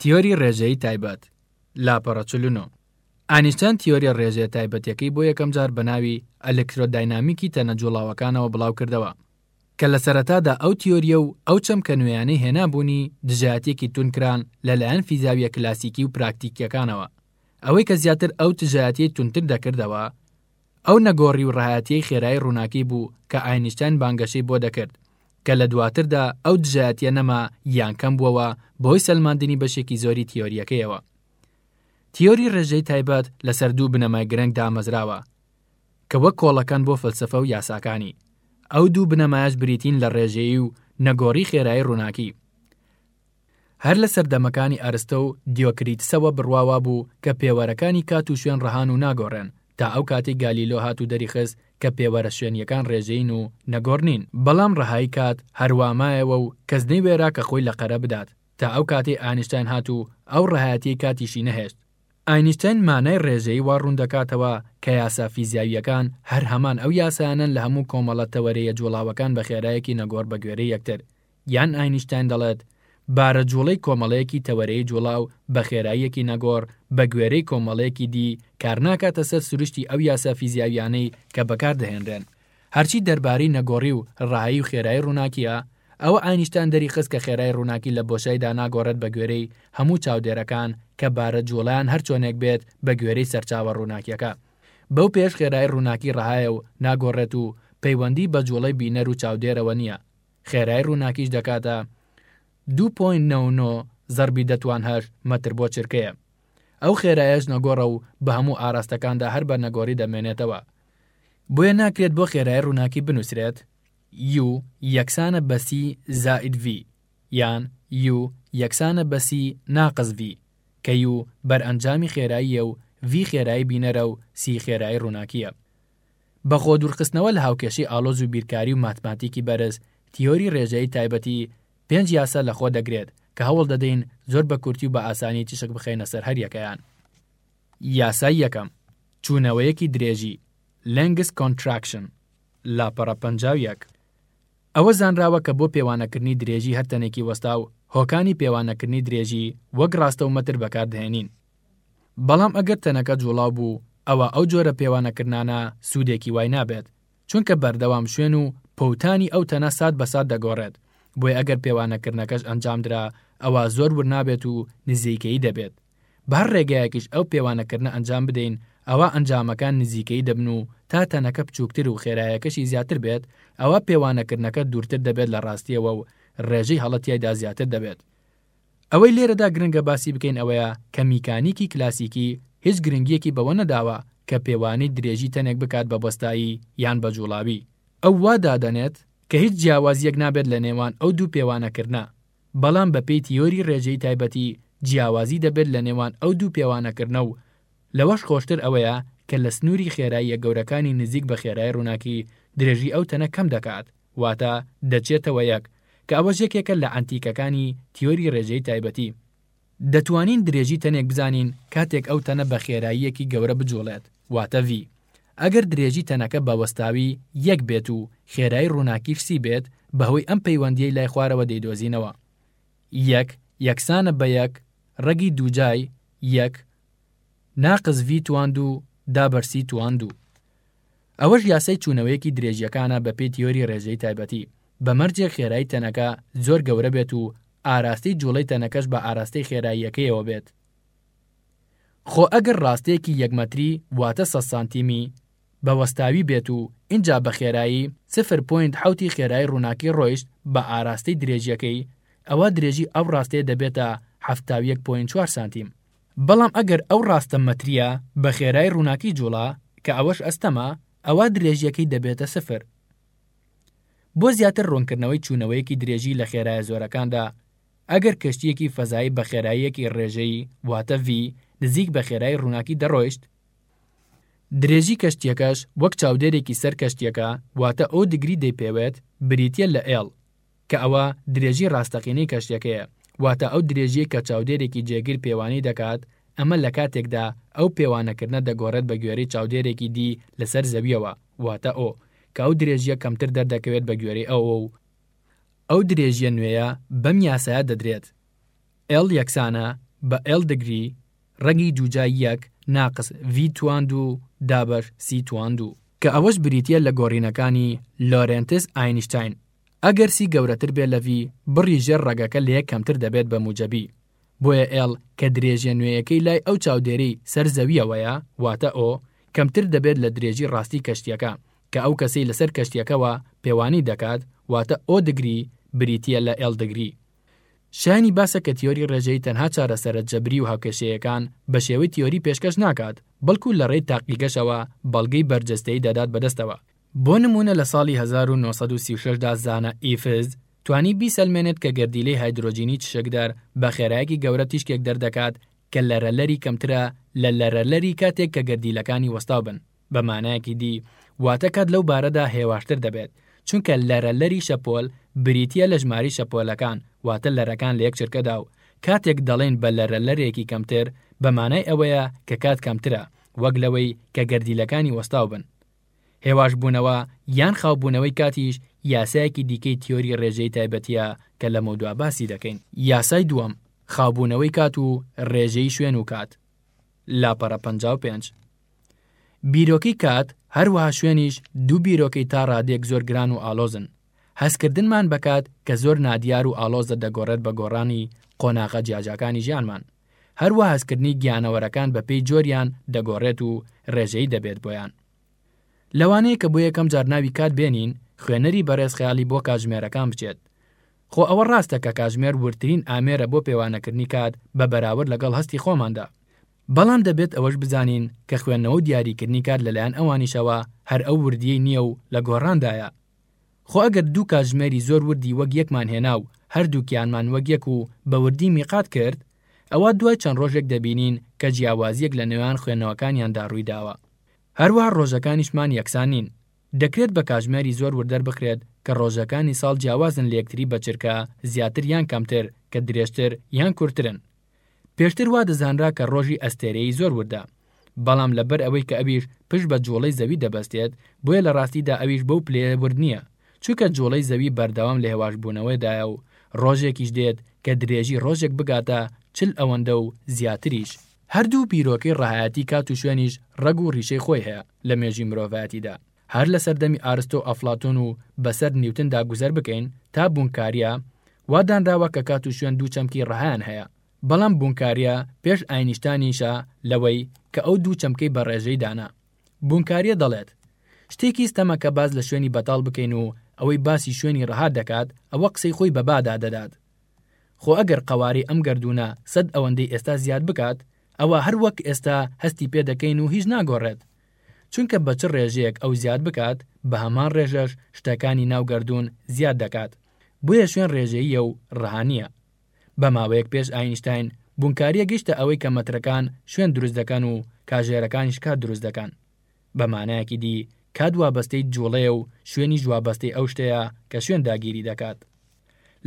تیۆری ڕێژەیی تایبەت، لاپەڕە چل و نۆ. ئانیشتەن تیۆریە ڕێژەیە تایبەتەکەی بۆ یەکەم جار بە ناوی ئەلکترۆداینامیکی تەنە جوڵاوەکانەوە بڵاو کردەوە، کە لە سەرەتادا ئەو تیۆریە و ئەو چەمکە نوێیانەی هێنابوونی دژایەتیەکی توند کران لە لایەن فیزیاویە کلاسیکی و پراکتیکیەکانەوە، ئەوەی کە زیاتر ئەو تژایەتیەی توندتر دەکردەوە ئەو نەگۆڕی و ڕەهایەتییەی خێرایی ڕووناکی بوو کە ئاینشتاین بانگەشەی بۆ دەکرد، کە لە دواتردا ئەو دژایەتییە نەما یان کەم بووەوە بەهۆی سەلماندنی بەشێکی زۆری تیۆرییەکەیەوە. تیۆری ڕێژەی تایبەت لەسەر دوو بنەمای گرنگ دامەزراوە کە وەک کۆڵەکەن بۆ فەلسەفە و یاساکانی، ئەو دوو بنەمایەش بریتین لە ڕێژەیی و نەگۆڕی خێرایی ڕووناکی. هەر لە سەردەمەکانی ئەرستۆ و دیۆکریتسەوە بڕوا وابوو کە پێوەرەکانی کات و شوێن ڕەهان و ناگۆڕێن، تا ئەو کاتەی گالیلۆ هات و دەریخست کە پێوەرە شوێنییەکان ڕێژەیین و نەگۆڕنین. بەڵام ڕەهایی کات هەر وا مایەوە و کەس نەیوێرا کە خۆی لەقەرە بدات، تا ئەو کاتەی ئاینشتاین هات و ئەو ڕەهایەتییەی کاتیشی نەهێشت. ئاینشتاین مانای ڕێژەیی وا ڕوون دەکاتەوە کە یاسا فیزیاوییەکان هەر هەمان ئەو یاسایانەن لە هەموو کۆمەڵە تەوەرەییە جووڵاوەکان بە خێرایەکی نەگۆڕ بە گوێرەی یەکتر، یان ئاینشتاین دەڵێت، بارە جووڵەی کۆمەڵەیەکی تەوەرەیی جووڵا و بە خێراییەکی نەگۆڕ بە گوێرەی کۆمەڵەیەکی دی کار ناکاتە سەر سروشتی ئەو یاسا فیزیاوییانەی کە بەکار دەهێنرێن. هەرچی دەربارەی نەگۆڕی و ڕەهایی و خێرایی ڕووناکییە، ئەوە ئاینشتاین دەری خست کە خێرای ڕووناکی لە بۆشایدا ناگۆڕێت بە گوێرەی هەموو چاودێرەکان کە بارە جووڵەیان هەر چۆنێک بێت بە گوێرەی سەرچاوە ڕووناکییەکە بەو پێیەش خێرایی ڕووناکی ڕەهایە و ناگۆڕێت و پەیوەندیی بە جووڵەی بینەر و چاودێرەوە نییە. خێرای ڕووناکیش دەکاتە دوو پۆینت نۆ و نۆ زەڕبی دەتوان هەشت مەتر بۆ چرکەیە. ئەو خێرایەش نەگۆڕە و بە هەموو ئاراستەکاندا هەر بە نەگۆڕی دەمێنێتەوە. بۆیە ناکرێت بۆ خێرای ڕووناکی بنووسرێت، U یەکسانە بە C زائید V یان U یەکسانە بە C ناقس V، کە U بەرئەنجامی خێراییە و V خێرایی بینەرە و C خێرایی ڕووناکییە. بە خۆ دوورخستنەوە لە هاوکێشەی ئاڵۆز و بیرکاری و ماتماتیکی بەرز، تیۆری رێژەیی تایبەتی پێنج یاسا لە خۆ دەگرێت کە هەوڵ دەدەین زۆر بە کورتی و بە ئاسانی تیشک بخەینە سەر هەر یەکەیان. یاسای یەکەم، چوونەوەیەکی درێژی، Length Contraction، لاپەڕە پەنجا و یەک. ئەوە زانراوە کە بۆ پێوانەکردنی درێژی هەر تەنێکی وەستاو هۆکانی پێوانەکردنی درێژی وەک راستە و مەتر بەکار دەهێنین. بەڵام ئەگەر تەنەکە جوڵاو بوو ئەوا ئەو جۆرە پێوانەکردنانە سوودێکی وای نابێت چونکە بەردەوام شوێن و پوتانی ئەو تەنە سات بە سات دەگۆڕێت بۆیە ئەگەر پێوانەکردنەکەش ئەنجامدرا ئەوا زۆر ورد نابێت و نزیکەیی دەبێت بە هەر ڕێگایەکیش ئەو پێوانەکردنە ئەنجام بدەین ئەوا ئەنجامەکان نزیکەیی دەبن و تا تەنەکە بچووکتر و خێرایەکەشی زیاتر بێت ئەوا پێوانەکردنەکە دوورتر دەبێت لە ڕاستییەوە و ڕێژەی هەڵە تیایدا زیاتر دەبێت ئەوەی لێرەدا گرنگە باسی بکەین ئەوەیە کە میکانیکی کلاسیکی هیچ گرنگییەکی بەوە نەداوە کە پێوانی درێژی تەنێک بکات بە بەستایی یان بە جووڵاوی، ئەو وا دادەنێت کە هیچ جیاوازییەک نابێت لە نێوان ئەو دوو پێوانەکردنە، بەڵام بەپێی تیۆری ڕێژەیی تایبەتی جیاوازی دەبێت لە نێوان ئەو دوو پێوانەکردنە و لەوەش خۆشتر ئەوەیە کە لە سنووری خێراییە گەورەکانی نزیک بە خێرای ڕووناکی درێژی ئەو تەنە کەم دەکات واتە دەچێتەوە یەک، کە ئەوەش یەکێکە لە ئەنتیکەکانی تیۆری ڕێژەی تایبەتی. دەتوانین درێژی تەنێک بزانین کاتێک ئەو تەنە بە خێراییەکی گەورە بجوڵێت، واتە ڤی. ئەگەر درێژی تەنەکە بە وەستاوی یەک بێت و خێرایی ڕووناکیش سی بێت، بەهۆی ئەم پەیوەندییەی لای خوارەوە دەیدۆزینەوە. یەک یەکسانە بە یەک ڕەگی دووجای یەک ناقس ڤی تواند و دابەر سی تواند و. ئەوەش یاسای چوونەوەیەکی درێژیەکانە بە پێی تیۆری ڕێژەی تایبەتی، بە مەرجێک خێرایی تەنەکە زۆر گەورە بێت و ئاراستەی جووڵەی تەنەکەش بە ئاراستەی خێراییەکەیەوە بێت. خۆ ئەگەر ڕاستەیەکی یەک مەتری واتە سەد سانتیمی، بە وەستاوی بێت و ئینجا بە خێرایی سفر پۆینت حەوتی خێرایی ڕووناکی ڕۆیشت بە ئاراستەی درێژیەکەی، ئەوا درێژی ئەو ڕاستەیە دەبێتە حەفتا و یەک پۆینت چوار سانتیم. بەڵام ئەگەر ئەو ڕاستە مەترییە بە خێرای ڕووناکی جووڵا، کە ئەوەش ئەستەمە، ئەوا درێژییەکەی دەبێتە سفر. بۆ زیاتر ڕوونکردنەوەی چوونەوەیەکی درێژی لە خێرایە زۆرەکاندا، ئەگەر کەشتییەکی فەزایی بە خێراییەکی ڕێژەیی واتە ڤی نزیک بە خێرای ڕووناکی دەڕۆیشت، درێژی کەشتییەکەش وەک چاودێرێکی سەر کەشتییەکە واتە ئۆ دگری دەیپێوێت، بریتییە لە ئێڵ. کە ئەوە درێژی ڕاستەقینەی کەشتیەکەیە، واتە ئەو درێژیەی کە چاودێرێکی جێگر پێوانەی دەکات، ئەمە لە کاتێکدا ئەو پێوانەکردنە دەگۆڕێت بە گوێرەی چاودێرێکی دی لەسەر زەویەوە، واتە ئۆ، کە ئەو درێژیە کەمتر دەردەکەوێت بە گوێرەی ئەوە و ئەو درێژیە نوێیە بەم یاسایە دەدرێت L یەکسانە بە L دگری ڕەگی دووجای یەک ناقس V توان دوو دابەش C توان دوو. کە ئەوەش بریتیە لە گۆڕینەکانی لۆرێنتز ئاینشتاین ئەگەر سی گەورەتر بێت لە ڤی، بڕی ژێر ڕەگەکە لە یەک کەمتر دەبێت بە موجەبی. بۆیە ئێڵ کە درێژییە نوێیەکەی لای ئەو چاودێرەی سەر زەوییەوەیە، واتە ئۆ، کەمتر دەبێت لە درێژی ڕاستی کەشتییەکە، کە ئەو کەسەی لەسەر کەشتییەکەوە پێوانی دەکات، واتە ئۆ دگری بریتییە لە ئێڵ دگری. شایانی باسە کە تیۆری ڕێژەیی تەنها چارەسەرە جەبری و هاوکێشەیەکان بە شێوەی تیۆری پێشکەش ناکات، بەڵکو لە ڕێی تاقیگەشەوە بەڵگەی بەرجەستەیی دەدات بەدەستەوە، بۆ نموونە لە ساڵی هەزار و نۆ سەد و سی و شەش دا زانا ئیفز توانی بیسەلمێنێت کە گەردیلەی هایدرۆجینی چشکدار بە خێرایەکی گەورە تیشکێک دەردەکات کە لەرەلەری کەمترە لە لەرەلەری کاتێک کە گەردیلەکانی وەستاو بن، بە مانایەکی دی واتە کات لەو بارەدا هێواشتر دەبێت چونکە لەرەلەری شەپۆل بریتییە لە ژمارەی شەپۆلەکان واتە لەرەکان لە یەک چرکەدا و کاتێک دەڵێین بە لەرەلەرێکی کەمتر بە مانای ئەوەیە کە کات کەمترە وەک لەوەی کە گەردیلەکانی وەستاو بن هێواشبوونەوە یان خاوبوونەوەی کاتیش یاسایەکی دیکەی تیۆری ڕێژەیی تایبەتییە کە لەمەودوا باسی دەکەین. یاسای دووەم، خاوبوونەوەی کات و ڕێژەیی شوێن و کات، لاپەڕە پەنجا و پێنج. بیرۆکەی کات، هەروەها شوێنیش دوو بیرۆکەی تا ڕادەیەک زۆر گران و ئاڵۆزن. هەستکردنمان بە کات کە زۆر نادیار و ئاڵۆزە دەگۆڕێت بە گۆڕانی قۆناغە جیاجاکانی ژیانمان. هەروا هەستکردنی گیانەوەرەکان بە پێی جۆریان دەگۆڕێت و رێژەیی دەبێت بۆیان. لەوانەیە کە بۆ یەکەم جار ناوی کات بێنین، خوێنەری بەڕێز خەیاڵی بۆ کاتژمێرەکان بچێت. خۆ ئەوە راستە کە کاتژمێر وردترین ئامێرە بۆ پێوانەکردنی کات بە بەراورد لەگەڵ هەستی خۆماندا. بەڵام دەبێت ئەوەش بزانین کە خوێندنەوە و دیاریکردنی کات لەلایەن ئەوانیشەوە هەر ئەو وردییەی نییە و لە گۆڕاندایە. خۆ ئەگەر دوو کاتژمێری زۆر وردی وەک یەکمان هێنا و هەردووکیانمان وەک یەک و بە وردی میقات کرد، ئەوا دوای چەند ڕۆژێک دەبینین کە جیاوازییەک لە نێوان خوێندنەوەکانیاندا ڕووی داوە. هەروەها ڕۆژەکانیشمان یەکسان نین. دەکرێت بە کاتژمێری زۆر ورد دەربخرێت کە ڕۆژەکانی ساڵ جیاوازن لە یەکتری بە چرکە زیاتر یان کەمتر، کە درێژتر یان کورتترن. پێشتر وا دەزانرا کە ڕۆژی ئەستێرەیی زۆر وردە، بەڵام لەبەر ئەوەی کە ئەویش پشت بە جووڵەی زەوی دەبەستێت، بۆیە لە ڕاستیدا ئەویش بەو پلەیە ورد نییە، چونکە جووڵەی زەوی بەردەوام لە هێواشبوونەوەدایە و ڕۆژێکیش دێت کە درێژی ڕۆژێک بگاتە چل ئەوەندە و زیاتریش. هەردوو بیرۆکەی ڕەهایەتی کات و شوێنیش ڕەگ و ڕیشەی خۆی هەیە لە مێژووی مرۆڤایەتیدا. هەر لە سەردەمی ئارستۆ و ئەفلاتوون و بەسەر نیوتندا گوزەر بکەین تا بوونکارییە، وا دانراوە کە کات و شوێن دوو چەمکی ڕەهایان هەیە، بەڵام بوونکارییە پێش ئاینیشتانیشە لەوەی کە ئەو دوو چەمکەی بە ڕێژەی دانا. بوونکارییە دەڵێت، شتێکی ستەمە کە باس لە شوێنی بەتاڵ بکەین و ئەوەی باسی شوێنی ڕەها دەکات ئەوە قسەی خۆی بە بادا دەدات. خۆ ئەگەر قەوارەی ئەم گەردوونە سەد ئەوەندەی ئێستا زیاد بکات، ئەوا هەر وەک ئێستا هەستی پێ دەکەین و هیچ ناگۆڕێت، چونکە بە چ ڕێژەیەک ئەو زیاد بکات بە هەمان ڕێژەش شتەکانی ناو گەردوون زیاد دەکات بۆیە شوێن ڕێژەییە و ڕەها نییە. بە ماوەیەک پێش ئاینشتاین بوونکارییە گەیشتە ئەوەی کە مەترەکان شوێن دروست دەکەن و کاژێرەکانیش کات دروست دەکەن. بە مانایەکی دی کات وابەستەی جووڵەیە و شوێنیش وابەستەی ئەو شتەیە کە شوێن داگیری دەکات.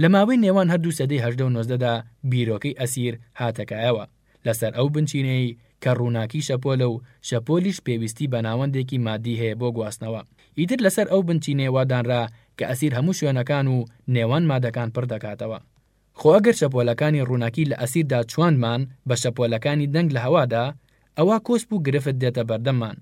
لە ماوەی نێوان هەردوو سەدەی هەژدە و نۆزدەدا بیرۆکەی ئەسیر هاتە کایەوە. لەسەر ئەو بنچینەیەی کە ڕووناکی شەپۆلە و شەپۆلیش پێویستی بە ناوەندێکی ماددی هەیە بۆ گواستنەوە. ئیتر لەسەر ئەو بنچینەیە وا دانرا کە ئەسیر هەموو شوێنەکان و نێوان مادەکان پڕ دەکاتەوە. خۆ ئەگەر شەپۆلەکانی ڕووناکی لە ئەسیردا چواندمان بە شەپۆلەکانی دەنگ لە هەوادا، ئەوا کۆسپ و گرفت دێتە بەردەممان.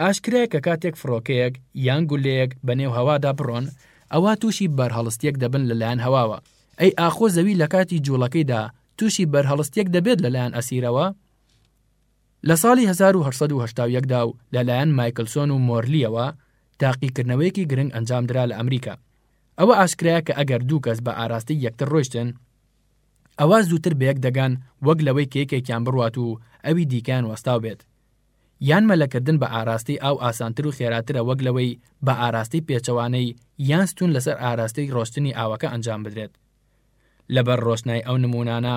ئاشکرایە کە کاتێک فڕۆکەیەک یان گوللەیەک بە نێو هەوادا بڕۆن، ئەوا تووشی بەرهەڵستییەک دەبن لەلایەن هەواوە. ئەی ئاخۆ زەوی لە کاتی جووڵەکەیدا تووشی بەرهەڵستیەک دەبێت لەلایەن ئەسیرەوە لە ساڵی 1970 دا و لەلایەن مایکلسۆن و مۆرلیەوە تاقیکردنەوەیەکی گرنگ ئەنجام درا لە ئەمریکا ئەوە ئاشکرایە کە ئەگەر دوو کەس بە ئاراستەی یەکتر ڕۆشتن ئەوە زووتر بەیەک دەگەن وەک لەوەی کێکێکیان بڕوات و ئەوی دیکەیان وەستاو بێت یان مەلەکردن بە ئاراستەی ئاو ئاسانتر و خێراترە وەک لەوەی بە ئاراستەی پێچەوانەی یان ستون لەسەر ئاراستەی ڕۆشتنی ئاوەکە ئەنجام بدرێت لەبەر ڕۆشنای ئەو نموونانە،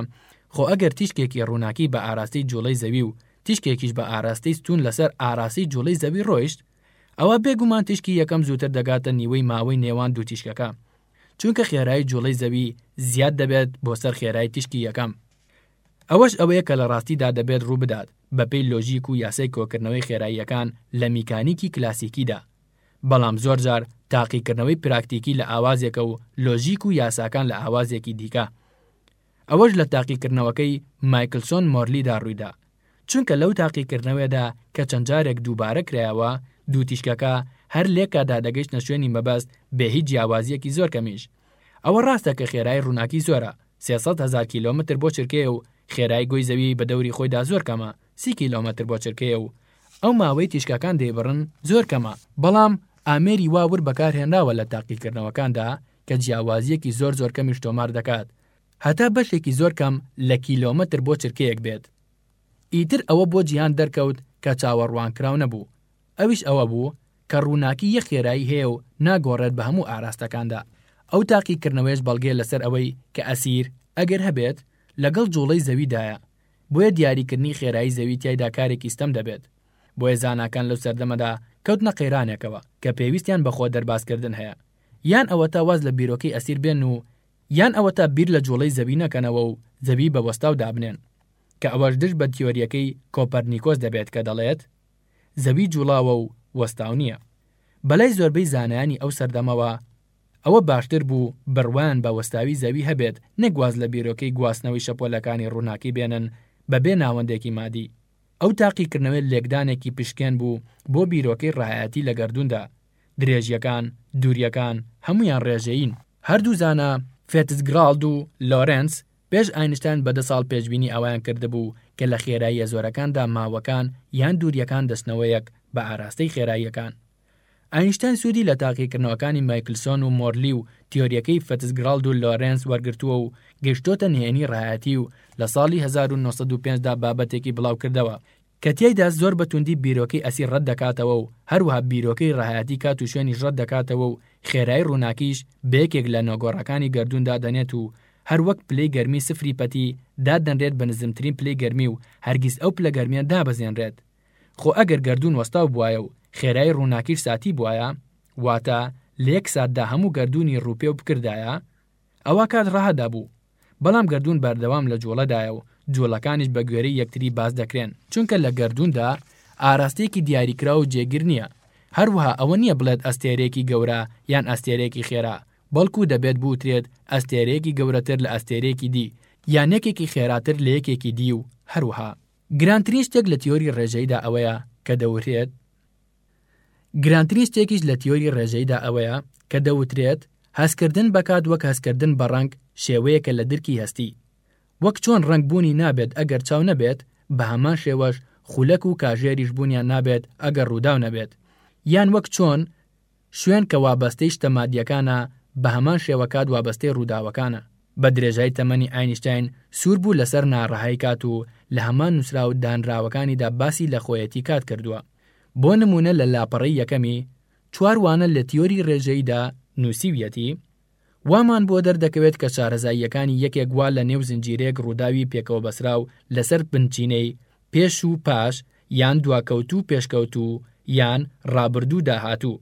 خۆ ئەگەر تیشکێکی ڕووناکی بە ئاراستەی جووڵەی زەوی و تیشکێکیش بە ئاراستەی ستوون لەسەر ئاراستەی جووڵەی زەوی ڕۆیشت، ئەوا بێگومان تیشکی یەکەم زووتر دەگاتە نیوەی ماوەی نێوان دوو تیشکەکە، چونکە خێرایی جووڵەی زەوی زیاد دەبێت بۆ سەر خێرای تیشکی یەکەم. ئەوەش ئەوەیە کە لە ڕاستیدا دەبێت ڕوو بدات، بەپێی لۆژیک و یاسای کۆکردنەوەی خێراییەکان لە میکانیکی کلاسیکیدا، بەڵام زۆر جار تاقیکردنەوەی پراکتیکی لە ئاوازێکە و لۆژیک و یاساکان لە ئاوازێکی دیکە. ئەوەش لە تاقیکردنەوەکەی مایکلسۆن مۆرلیدا ڕوویدا، چونکە لەو تاقیکردنەوەیەدا کە چەند جارێک دووبارە کرایەوە، دوو تیشکەکە هەر لێکادا دەگەیشتنە شوێنی مەبەست بێ هیچ جیاوازییەکی زۆر کەمیش. ئەوە ڕاستە کە خێرایی ڕووناکی زۆرە، سێ سەد هەزار کیلۆمەتر بۆ چرکەیە و خێرایی گۆی زەویی بە دەوری خۆیدا زۆر کەمە، سی کیلۆمەتر بۆ چرکەیە و ئەو ماوەی تیشکەکان دەیبڕن زۆر کەمە، بەڵام ئامێری وا ورد بەکارهێنراوە لە تاقیکردنەوەکاندا کە جیاوازییەکی زۆر زۆر کەمیش تۆمار دەکات هەتا بەشێکی زۆر کەم لە کیلۆمەتر بۆ چرکەیەک بێت. ئیتر ئەوە بۆ جیهان دەرکەوت کە چاوەڕوانکراو نەبوو، ئەویش ئەوە بوو کە ڕووناکی یەک خێرایی هەیە و ناگۆڕێت بە هەموو ئاراستەکاندا. ئەو تاقیکردنەوەیەش بەڵگەیە لەسەر ئەوەی کە ئەسیر، ئەگەر هەبێت، لەگەڵ جووڵەی زەویدایە، بۆیە دیاریکردنی خێرایی زەوی تیایدا کارێکی ستەم دەبێت، بۆیە زاناکان لەو سەردەمەدا کەوتنە قەیرانێکەوە کە پێویستیان بە خۆ دەربازکردن هەیە، یان ئەوەتا واز لە بیرۆکەی ئەسیر بێن و یان ئەوەتا بیر لە جوڵەی زەوی نەکەنەوە و زەوی بە وەستاو دابنێن، کە ئەوەش دژ بە تیۆریەکەی کۆپەرنیکۆس دەبێت کە دەڵێت زەوی جوڵاوە و وەستاو نییە. بەلای زۆربەی زانایانی ئەو سەردەمەوە، ئەوە باشتر بوو بڕوایان بە وەستاوی زەوی هەبێت نەک واز لە بیرۆکەی گواستنەوەی شەپۆلەکانی ڕووناکی بێنن بەبێ ناوەندێکی مادی. ئەو تاقیکردنەوەیە لێکدانێکی پشکێن بوو بۆ بیرۆکەی ڕایایەتی لە گەردووندا. درێژییەکان، دوورییەکان، هەموویان ڕێژەیین. هەردوو زانا، فێتزگڕاڵد و لۆرێنس، پێش ئاینشتاین بە دە ساڵ پێشبینی ئەوەیان کردبوو کە لە خێراییە زۆرەکاندا ماوەکان یان دوورییەکان دەچنەوە یەک بە ئاراستەی خێراییەکان. ئاینشتاین سوودی لە تاقیکردنەوەکانی مایکلسۆن و مۆرلی و تیۆرییەکەی فەتزگراڵد و لۆرێنس وەرگرتووە و گەیشتۆتە نهێنی ڕایەتی و لە ساڵی هەزار و نۆ سەد و پێنج دا بابەتێکی بڵاوکردەوە کە تیایدا زۆر بە توندی بیرۆکەی ئەسیر ڕەت دەکاتەوە و هەروەها بیرۆکەی ڕایەتی کات و شوێنیش ڕەت دەکاتەوە و خێرایی ڕووناکیش بە یەکێک لە نۆ گۆڕەکانی گەردوون دادەنێت و هەر وەک پلەی گەرمی سفری پەتی دادەنرێت بە نزمترین پلەی گەرمی و هەرگیز ئەو پلە گەرمییە نابەزێنرێت خۆ ئەگەر گەردوون وەستاو بوایە و خێرایی ڕووناکیش ساتی بوایە، واتە لە یەک ساتدا هەموو گەردوونی ڕووپێو بکردایە، ئەوا کات ڕاهدابوو، بەڵام گەردوون بەردەوام لە جووڵەدایە و جووڵەکانیش بە گوێرەی یەکتری باز دەکرێن، چونکە لە گەردووندا ئاراستەیەکی دیاریکراو و جێگیر نییە، هەروەها ئەوە نییە بڵێت ئەستێرەیەکی گەورە یان ئەستێرەیەکی خێرا، بەڵکوو دەبێت بوترێت ئەستێرەیەکی گەورەتر لە ئەستێرەیەکی دی، یان یەکێکی خێراتر لە یەکێکی دی و هەروەها. گرانترین شتێک لە تیۆری ڕێژەییدا ئەوەیە کە دەوترێت گرانترین شتێکیش لە تیۆری ڕێژەییدا ئەوەیە کە دەوترێت هەستکردن بە کات وەک هەستکردن بە ڕەنگ شێوەیەکە لە درکی هەستی وەک چۆن ڕەنگ بوونی نابێت ئەگەر چاو نەبێت بە هەمان شێوەش خولەک و کاژێریش بوونیان نابێت ئەگەر ڕووداو نەبێت یان وەک چۆن شوێن کە وابەستەی شتە مادییەکانە بە هەمان شێوە کات وابەستەی ڕووداوەکانە. بە درێژای تەمەنی ئاینشتاین سوور بوو لەسەر ناڕەهای کات و لە هەمان نووسراو دانراوەکانیدا باسی لە خۆیەتی کات کردووە. بۆ نموونە لە لاپەڕەی یەکەمی، چوار وانە لە تیۆری ڕێژەییدا، نووسیویەتی، وامان بۆ دەردەکەوێت کە شارەزاییەکانی یەکێک وا لە نێو زنجیرەیەک ڕووداوی پێکەوەبەسراو لەسەر بنچینەی، پێش و پاش، یان دواکەوتوو پێشکەوتوو، یان، ڕابردوو داهاتوو.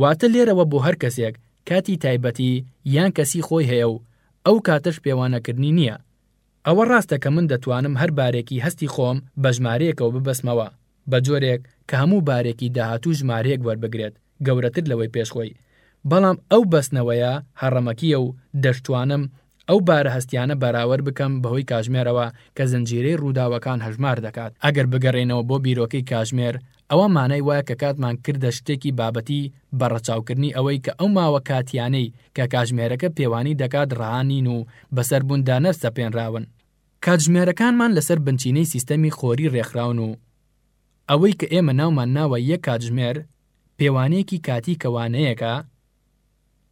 واتە لێرەوە بۆ هەر کەسێک کاتی تایبەتی یان کەسی خۆی هەیە و ئەو کاتەش پێوانەکردنی نییە. ئەوە ڕاستە کە من دەتوانم هەر بارێکی هەستی خۆم بە ژمارەیەکەوە ببەستمەوە، بە جۆرێک کە هەموو بارێکی داهاتوو ژمارەیەک وەربگرێت گەورەتر لەوەی پێش خۆی، بەڵام ئەو بەستنەوەیە هەڕەمەکییە و دەشتوانم ئەو بارە هەستیانە بەراوەر بکەم بەهۆی کاژمێرەوە کە زنجیرەی ڕووداوەکان هەژمار دەکات. ئەگەر بگەڕێینەوە بۆ بیرۆکەی کاژمێر، ئەوا مانای وایە کە کاتمان کردە شتێکی بابەتی بە ڕەچاوکردنی ئەوەی کە ئەو ماوە کاتییانەی کە کاژمێرەکە پێوانی دەکات ڕەها نین و بەسەربووندا نەسەپێنراون، کاتژمێرەکانمان لەسەر بنچینەی سیستەمی خۆری ڕێکخراون و ئەوەی کە ئێمە ناومان ناوە یەک کاتژمێر پێوانەیەکی کاتی کەوانەیەکە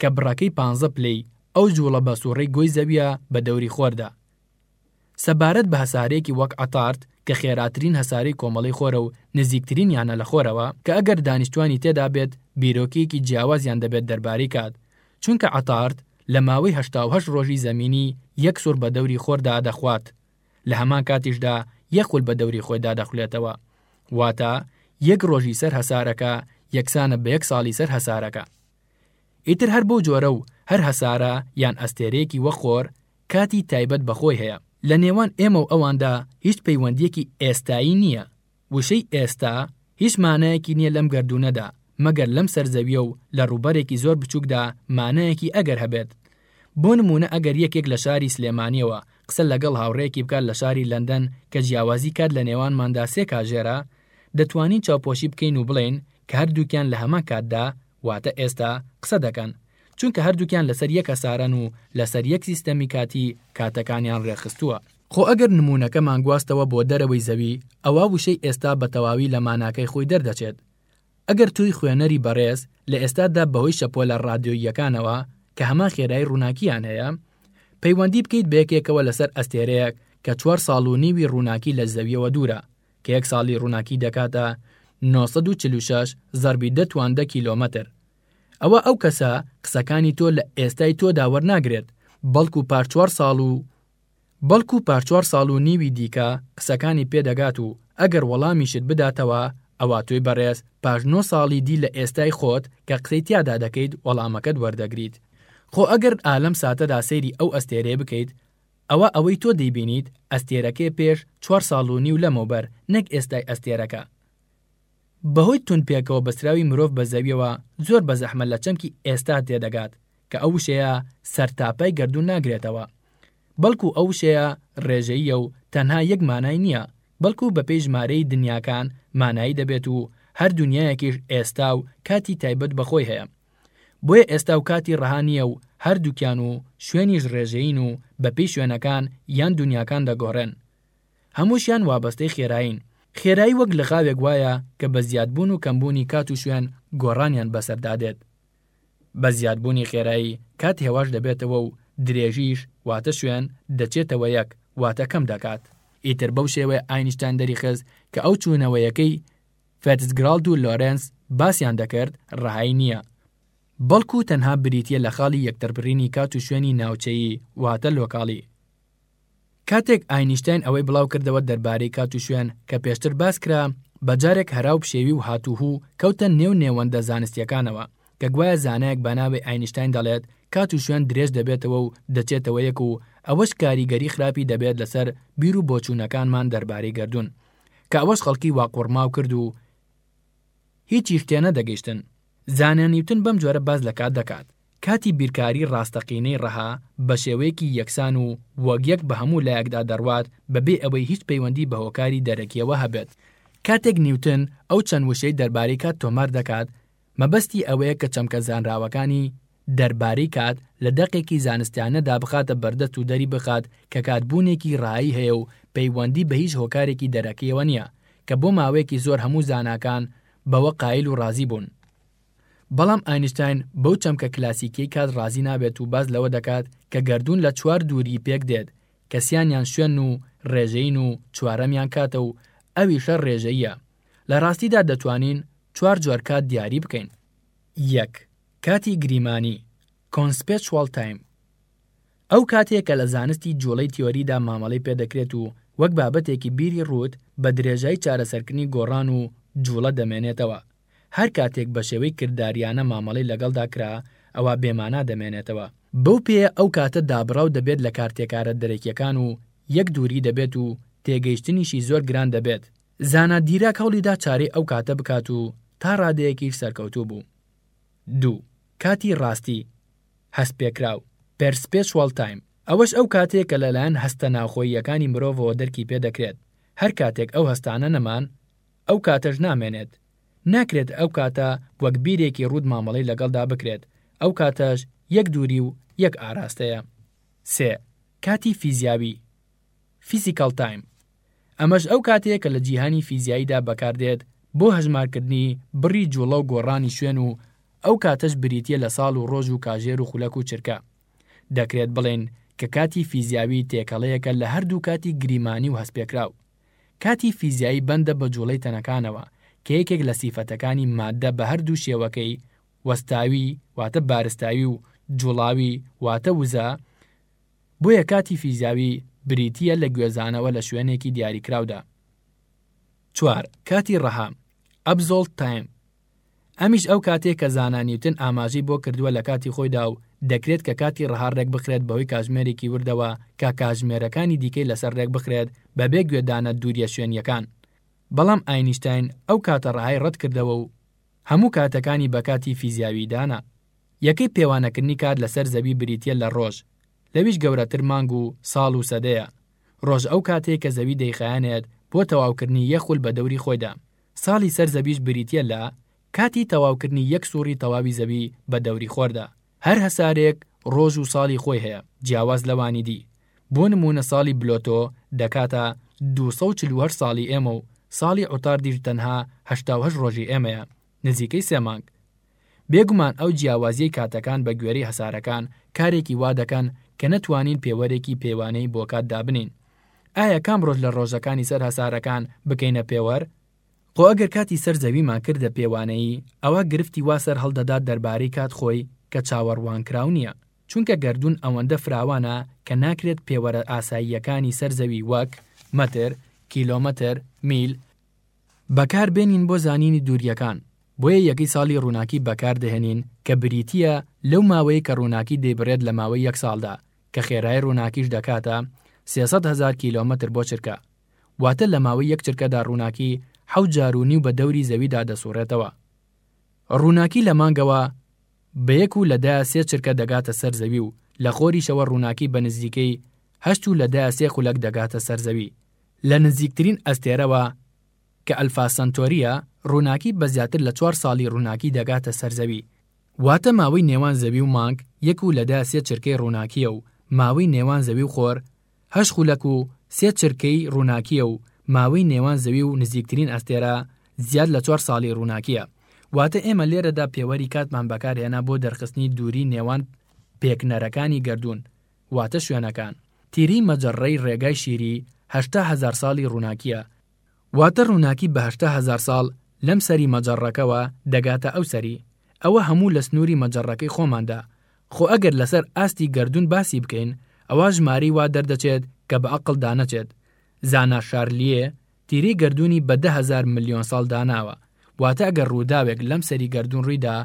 کە بڕەکەی پانزە پلەی ئەو جووڵە بەسووڕەی گۆی زەویە بە دەوری خۆردا. سەبارەت بە هەسارەیەکی وەک عەتارد کە خێراترین هەسارەی کۆمەڵەی خۆرە و نزیکترینیانە لە خۆرەوە، کە ئەگەر دانیشتوانی تێدا بێت بیرۆکەیەکی جیاوازیان دەبێت دەربارەی کات، چونکە عەتارد لە ماوەی هەشتا و هەشت ڕۆژی زەمینی یەک سوڕ بە دەوری خۆردا دەخوات، لە هەمان کاتیشدا یەک خول بە دەوری خۆیدا دەخولێتەوە، واتە یەک ڕۆژی سەر هەسارەکە یەکسانە بە یەک ساڵی سەر هەسارەکە. ئیتر هەر بەو جۆرە و هەر هەسارە یان ئەستێرەیەکی وەک خۆر کاتی تایبەت بە خۆی هەیە. لە نێوان ئێمە و ئەواندا هیچ پەیوەندییەکی ئێستایی نییە. وشەی ئێستا هیچ مانایەکی نییە لەم گەردوونەدا مەگەر لەم سەر زەویە و لە ڕووبەرێکی زۆر بچووکدا مانایەکی ئەگەر هەبێت. بۆ نموونە ئەگەر یەکێک لە شاری سلێمانییەوە قسە لەگەڵ هاوڕێیەکی بکات لە شاری لەندەن کە جیاوازی کات لە نێوانماندا سێ کاژێرە، دەتوانین چاوپۆشی بکەین و بڵێین کە هەردووکیان لە هەمان کاتدا، واتە ئێستا، قسە دەکەن، چونکە هەردووکیان لەسەر یەک هەسارەن و لەسەر یەک سیستەمی کاتی کاتەکانیان ڕێکخستووە. خۆ ئەگەر نموونەکەمان گواستەوە بۆ دەرەوەی زەوی، ئەوا وشەی ئێستا بە تەواوی لە ماناکەی خۆی دەردەچێت. ئەگەر تۆی خوێنەری بەڕێز لە ئێستادا بەهۆی شەپۆلە ڕادیۆییەکانەوە، کە هەمان خێرایی ڕووناکییان هەیە، پەیوەندی بکەیت بە یەکێکەوە لەسەر ئەستێرەیەک کە چوار ساڵ و نیوی ڕووناکی لە زەوییەوە دوورە، کە یەک ساڵی ڕووناکی دەکاتە نۆ سەد و چل و شەش زەڕبی دە تواندە کیلۆمەتر، ئەوا ئەو کەسە قسەکانی تۆ لە ئێستای تۆدا وەرناگرێت، بەڵکو پاش چوار ساڵ و بەڵکو پار چوار ساڵ و نیوی دیکە قسەکانی پێ دەگات و ئەگەر وەڵامیشت بداتەوە ئەوا تۆی بەڕێز پاش نۆ ساڵی دی لە ئێستای خۆت کە قسەی تیادا دەکەیت وەڵامەکەت وەردەگریت خۆ ئەگەر ئالەم ساتەدا سەیری ئەو ئەستێرەیە بکەیت ئەوا ئەوەی تۆ دەیبینیت ئەستێرەکەیە پێش چوار ساڵ و نیو لەمەوبەر نەک ئێستای ئەستێرەکە بەهۆی توند پێکەوە بەستراوی مرۆڤ بە زەویەوە زۆر بەزەحمەت لە چەمکی ئێستات تێدەگات کە ئەو وشەیە سەرتاپای گەردوون ناگرێتەوە، بەڵکو ئەو وشەیە ڕێژەییە و تەنها یەک مانای نییە، بەڵکو بەپێی ژمارەی دنیاکان مانایی دەبێت و هەر دنیایەکیش ئێستا و کاتی تایبەت بە خۆی هەیە. بۆیە ئێستا و کاتی ڕەها نییە و هەردووکیان و شوێنیش ڕێژەیین و بەپێی شوێنەکان یان دنیاکان دەگۆڕێن. هەمووشیان وابەستەی خێرایین. خێرایی وەک لغاوێک وایە کە بە زیادبوون و کەمبوونی کات و شوێن گۆڕانیان بەسەردا دێت. بە زیادبوونی خێرایی کات هێواش دەبێتەوە و درێژییش، واتە شوێن، دەچێتەوە یەک، واتە کەم دەکات. ئیتر بەو شێوەیە ئاینشتاین دەریخست کە ئەو چوونەوەیەکەی فێتزگراڵد و لۆرێنس باسیان دەکرد ڕەهای نییە، بەڵکوو تەنها بریتییە لە خاڵی یەکتربڕینی کات و شوێنی ناوچەیی، واتە لۆکاڵی. کاتێک ئاینیشتاین ئەوەی بڵاو کردەوە دەربارەی کات و شوێن کە پێشتر باس کرا، بە جارێک هەرا و پشێوی و هاتووهوو کەوتە نێو نێوەندە زانستییەکانەوە، کە گوایە زانایەک بە ناوی ئاینیشتاین دەڵێت کات و شوێن درێژ دەبێتەوە و دەچێتەوە یەک و ئەوەش کاریگەری خراپی دەبێت لەسەر بیر و بۆچوونەکانمان دەربارەی گەردوون کە ئەوەش خەڵکی وا قوڕماو کرد و هیچیش تێنەدەگەیشتن. زانا نیوتن بەم جۆرە باس لە کات دەکات. کاتی بیرکاری ڕاستەقینەی ڕەها بە شێوەیەکی یەکسان و وەک یەک بە هەموو لایەکدا دەڕوات بەبێ ئەوەی هیچ پەیوەندی بە هۆکاری دەرەکییەوە هەبێت. کاتێک نیوتن ئەو چەند وشەی دەربارەی کات تۆمار دەکات، مەبەستی ئەوەیە کە چەمکە زانراوەکانی دەربارەی کات لە دەقێکی زانستیانەدا بخاتە بەردەست و دەریبخات کە کات بوونێکی ڕەهایی هەیە و پەیوەندی بە هیچ هۆکارێکی دەرەکییەوە نییە، کە بۆ ماوەیەکی زۆر هەموو زاناکان بەوە قایل و ڕازی بوون. بەڵام ئاینشتاین بەو چەمکە کلاسیکیەی کات ڕازی نابێت و باس لەوە دەکات کە گەردوون لە چوار دووریی پێک دێت کە سیانیان شوێن و ڕێژەیین و چوارەمیان کاتە و ئەویشە ڕێژەییە لە ڕاستیدا دەتوانین چوار جۆر کات دیاری بکەین. یەک، کاتی گریمانی، Conspectual Time، ئەو کاتەیە کە لە زانستی جووڵەی تیۆریدا مامەڵەی پێ دەکرێت و وەک بابەتێکی بیری ڕووت بە درێژایی چارەسەرکردنی گۆڕان و جووڵە دەمێنێتەوە، هەر کاتێک بە شێوەی کردارییانە مامەڵەی لەگەڵدا کرا، ئەوا بێمانا دەمێنێتەوە. بەو پێیە ئەو کاتە دابڕاو دەبێت لە کارتێکارە دەرەکییەکان و یەک دووری دەبێت و تێگەیشتنیشی زۆر گران دەبێت. زانا دیراک هەوڵی دا چارەی ئەو کاتە بکات و تا ڕادەیەکیش سەرکەوتوو بوو. دوو. کاتی ڕاستی، هەستپێکراو، Perceptual Time، ئەوەش ئەو کاتەیە کە لەلایەن هەستە ناوخۆییەکانی مرۆڤەوە دەرکی پێ دەکرێت، هەر کاتێک ئەو هەستانە نەمان، ئەو کاتەش نامێنێت. ناکرێت ئەو کاتە وەک بیرێکی ڕووت مامەڵەی لەگەڵدا بکرێت، ئەو کاتەش یەک دووری و یەک ئاراستەیە. سێ، کاتی فیزیاوی، Physical Time، ئەمەش ئەو کاتەیە کە لە جیهانی فیزیاییدا بەکاردێت بۆ هەژمارکردنی بڕی جووڵە و گۆڕانی شوێن و ئەو کاتەش بریتییە لە ساڵ و ڕۆژ و کاژێر و خولەک و چرکە. دەکرێت بڵێین کە کاتی فیزیاوی تێکەڵەیەکە لە هەردوو کاتی گریمانی و هەستپێکراو. کاتی فیزیایی بەندە بە جووڵەی تەنەکانەوە کە یەکێک لە سیفەتەکانی ماددە بە هەردوو شێوەکەی، وەستاوی واتە بارستاوی و جووڵاوی واتە وزە، بۆیە کاتی فیزیاوی بریتییە لە گوێزانەوە لە شوێنێکی دیاریکراودا. چوار، کاتی ڕەها، Absolt Time، ئەمیش ئەو کاتەیە کە زانا نیوتن ئاماژەی بۆ کردووە لە کاتی خۆیدا و دەکرێت کە کاتی ڕەها ڕێک بخرێت بەهۆی کاژمێرێکی وردەوە کە کاژمێرەکانی دیکەی لەسەر ڕێک بخرێت بەبێ گوێدانە دووریە شوێنیەکان بەڵام ئاینیشتاین ئەو کاتە ڕەهای ڕەت کردەوە و هەموو کاتەکانی بە کاتی فیزیاوی دانا. یەکەی پێوانەکردنی کات لەسەر زەوی بریتیە لە ڕۆژ لەویش گەورەتر مانگ و ساڵ و سەدەیە ڕۆژ ئەو کاتەیە کە زەوی دەیخایەنێت بۆ تەواوکردنی یەک خول بە دەوری خۆیدا ساڵی سەر زەویش بریتیە لە کاتی تەواوکردنی یەک سوڕی تەواوی زەوی بە دەوری خۆردا، هەر هەسارەیەک ڕۆژ و ساڵی خۆی هەیە جیاواز لەوانی دی، بۆ نموونە ساڵی بلۆتۆ دەکاتە دوو سەد و چل و هەشت ساڵی ئێمە و ساڵی عوتاردیش تەنها هەشتا و هەشت ڕۆژی ئێمەیە، نزیکەی سێ مانگ. بێگومان ئەو جیاوازیەی کاتەکان بە گوێرەی هەسارەکان کارێکی وا دەکەن کە نەتوانین پێوەرێکی پێوانەی بۆ کات دابنێین. ئایا کام ڕۆژ لە ڕۆژەکانی سەر هەسارەکان بکەینە پێوەر؟ خۆ ئەگەر کاتی سەر زەویمان کردە پێوانەیی ئەوا گرفتی وا سەر هەڵدەدات دەربارەی کات خۆی کە چاوەڕوانکراو نیە، چونکە گەردوون ئەوەندە فراوانە کە ناکرێت پێوەرە ئاساییەکانی سەر زەوی وەک، مەتر، کیلۆمەتر، میل، بەکار بێنین بۆ زانینی دوورییەکان، بۆیە یەکەی ساڵی ڕووناکی بەکار دەهێنین کە بریتییە لەو ماوەی کە ڕووناکی دەیبڕێت لە ماوەی یەک ساڵدا کە خێرایی ڕووناکیش دەکاتە سێ سەد هەزار کیلۆمەتر بۆ چرکە واتە لە ماوەی یەک چرکەدا ڕووناکی حەوت جار و نیو بە دەوری زەویدا دەسوڕێتەوە ڕووناکی لە مانگەوە بە یەک و لە دایە سێ چرکە دەگاتە سەر زەوی و لە خۆریشەوە ڕووناکی بە نزیکەی هەشت و لە دایە سێ خولەک دەگاتە سەر زەوی لە نزیکترین ئەستێرەوە، کە ئەلفا سەنتۆرییە، ڕووناکی بە زیاتر لە چوار ساڵی ڕووناکی دەگاتە سەر زەوی. واتە ماوەی نێوان زەوی و مانگ یەک و لە دە سێ چرکەی ڕووناکییە و ماوەی نێوان زەوی و خۆر هەشت خولەک و سێ چرکەی ڕووناکییە و ماوەی نێوان زەوی و نزیکترین ئەستێرە زیاد لە چوار ساڵی ڕووناکییە. واتە ئێمە لێرەدا پێوەری کاتمان بەکارهێنا بۆ دەرخستنی دووری نێوان پێکنەرەکانی گەردوون. واتە شوێنەکان. تیریی مەجەڕڕەی ڕێگای شیری هەشتا هەزار ساڵی ڕووناکییە، واتە ڕووناکی بە هەشتا هەزار ساڵ لەم سەری مەجەڕڕەکەوە دەگاتە ئەو سەری، ئەوە هەموو لە سنووری مەجەڕڕەکەی خۆماندا، خۆ ئەگەر لەسەر ئاستی گەردوون باسی بکەین، ئەوا ژمارەی وا دەردەچێت کە بە ئەقڵ دانەچێت، زانا شارلیێ، تیرەی گەردوونی بە دە هەزار ملیۆن ساڵ داناوە، واتە ئەگەر ڕووداوێک لەم سەری گەردوون ڕووی دا،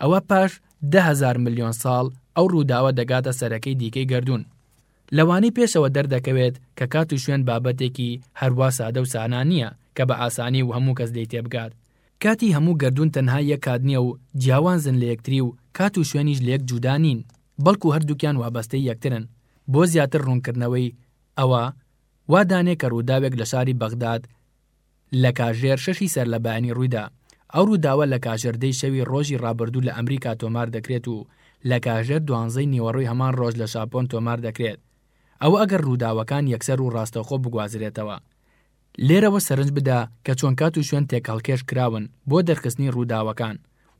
ئەوا پاش دە هەزار ملیۆن ساڵ ئەو ڕووداوە دەگاتە سەرەکەی دیکەی گەردوون. لە وانەی پێشەوە دەردەکەوێت کە کات و شوێن بابەتێکی هەر وا سادە و سانا نییە کە بە ئاسانی و هەموو کەس لێی تێبگات. کاتی هەموو گەردوون تەنها یەک کات نییە و جیاوانزن لە یەکتری و کات و شوێنیش لێک جودا نین، بەڵکو هەردووکیان وابەستەی یەکترن. بۆ زیاتر ڕوونکردنەوەی ئەوە، وا دانێ کە رووداوێک لە شاری بەغداد لە کاژێر شەشی سەرلەبەیانی روویدا. ئەو رووداوە لە کاژێر دەی شەوی رۆژی رابردوو لە ئەمریکا تۆمار دەکرێت و لە کاژێر دوانزەی نیوەڕۆی هەمان رۆژ لە ژاپۆن تۆمار دەکرێت. ئەوە ئەگەر رووداوەکان یەکسەر و راستەوخۆ بگوازرێتەوە. لێرەوە سەرنج بدە کە چۆن کات و شوێن تێکهەڵکێش کراون بۆ دەرخستنی رووداوەکان.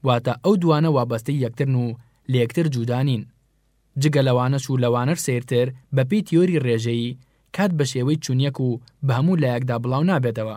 واتە ئەو دووانە وابەستەی یەکترن و لە یەکتر جودا نین. جگە لەوانەش و لەوانەر سەیرتر بە پێی تیۆری ڕێژەیی، کات بە شێوەی چونیەک و بە هەموو لایەکدا بڵاو نابێتەوە،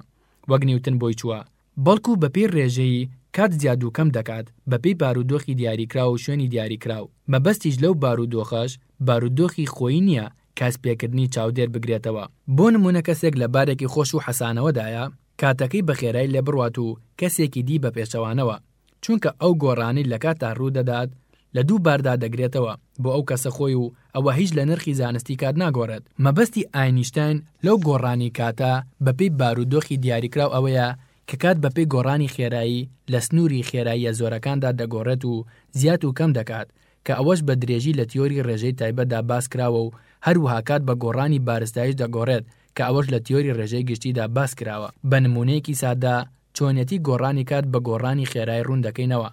وەک نیوتن بۆی چووە، بەڵکوو بە پێی ڕێژەیی، کات زیاد و کەم دەکات، بە پێی بارودۆخی دیاریکراو و شوێنی دیاریکراو، مەبەستیش لەو بارودۆخەش، بارودۆخی خۆیی نییە، کە هەست پێکردنی چاودێر بگرێتەوە. بۆ نموونە کەسێک لە بارێکی خۆش و حەسانەوەدایە، کاتەکەی بە خێرای لێ بڕوات و کەسێکی دی بە پێچەوانەوە، چونکە ئەو گۆڕانی لەکاتدا ڕوودەدات لە دوو باردا دەگرێتەوە، بۆ ئەو کەسە خۆی و ئەوە هیچ لە نرخی زانستی کات ناگۆڕێت. مەبەستی ئاینیشتاین لەو گۆڕانی کاتە بەپێی بارودۆخی دیاریکراو ئەوەیە کە کات بەپێی گۆڕانی خێرایی لە سنووری خێراییە زۆرەکاندا دەگۆڕێت و زیاد و کەم دەکات کە ئەوەش بە درێژی لە تیۆری ڕێژەی تایبەتدا باسکراوە و هەروەها کات بە گۆڕانی بارستایش دەگۆڕێت کە ئەوەش لە تیۆری ڕێژەی گشتیدا باس کراوە. بە نموونەیەکی سادە، چۆنیەتی گۆڕانی کات بە گۆڕانی خێرای ڕوون دەکەینەوە.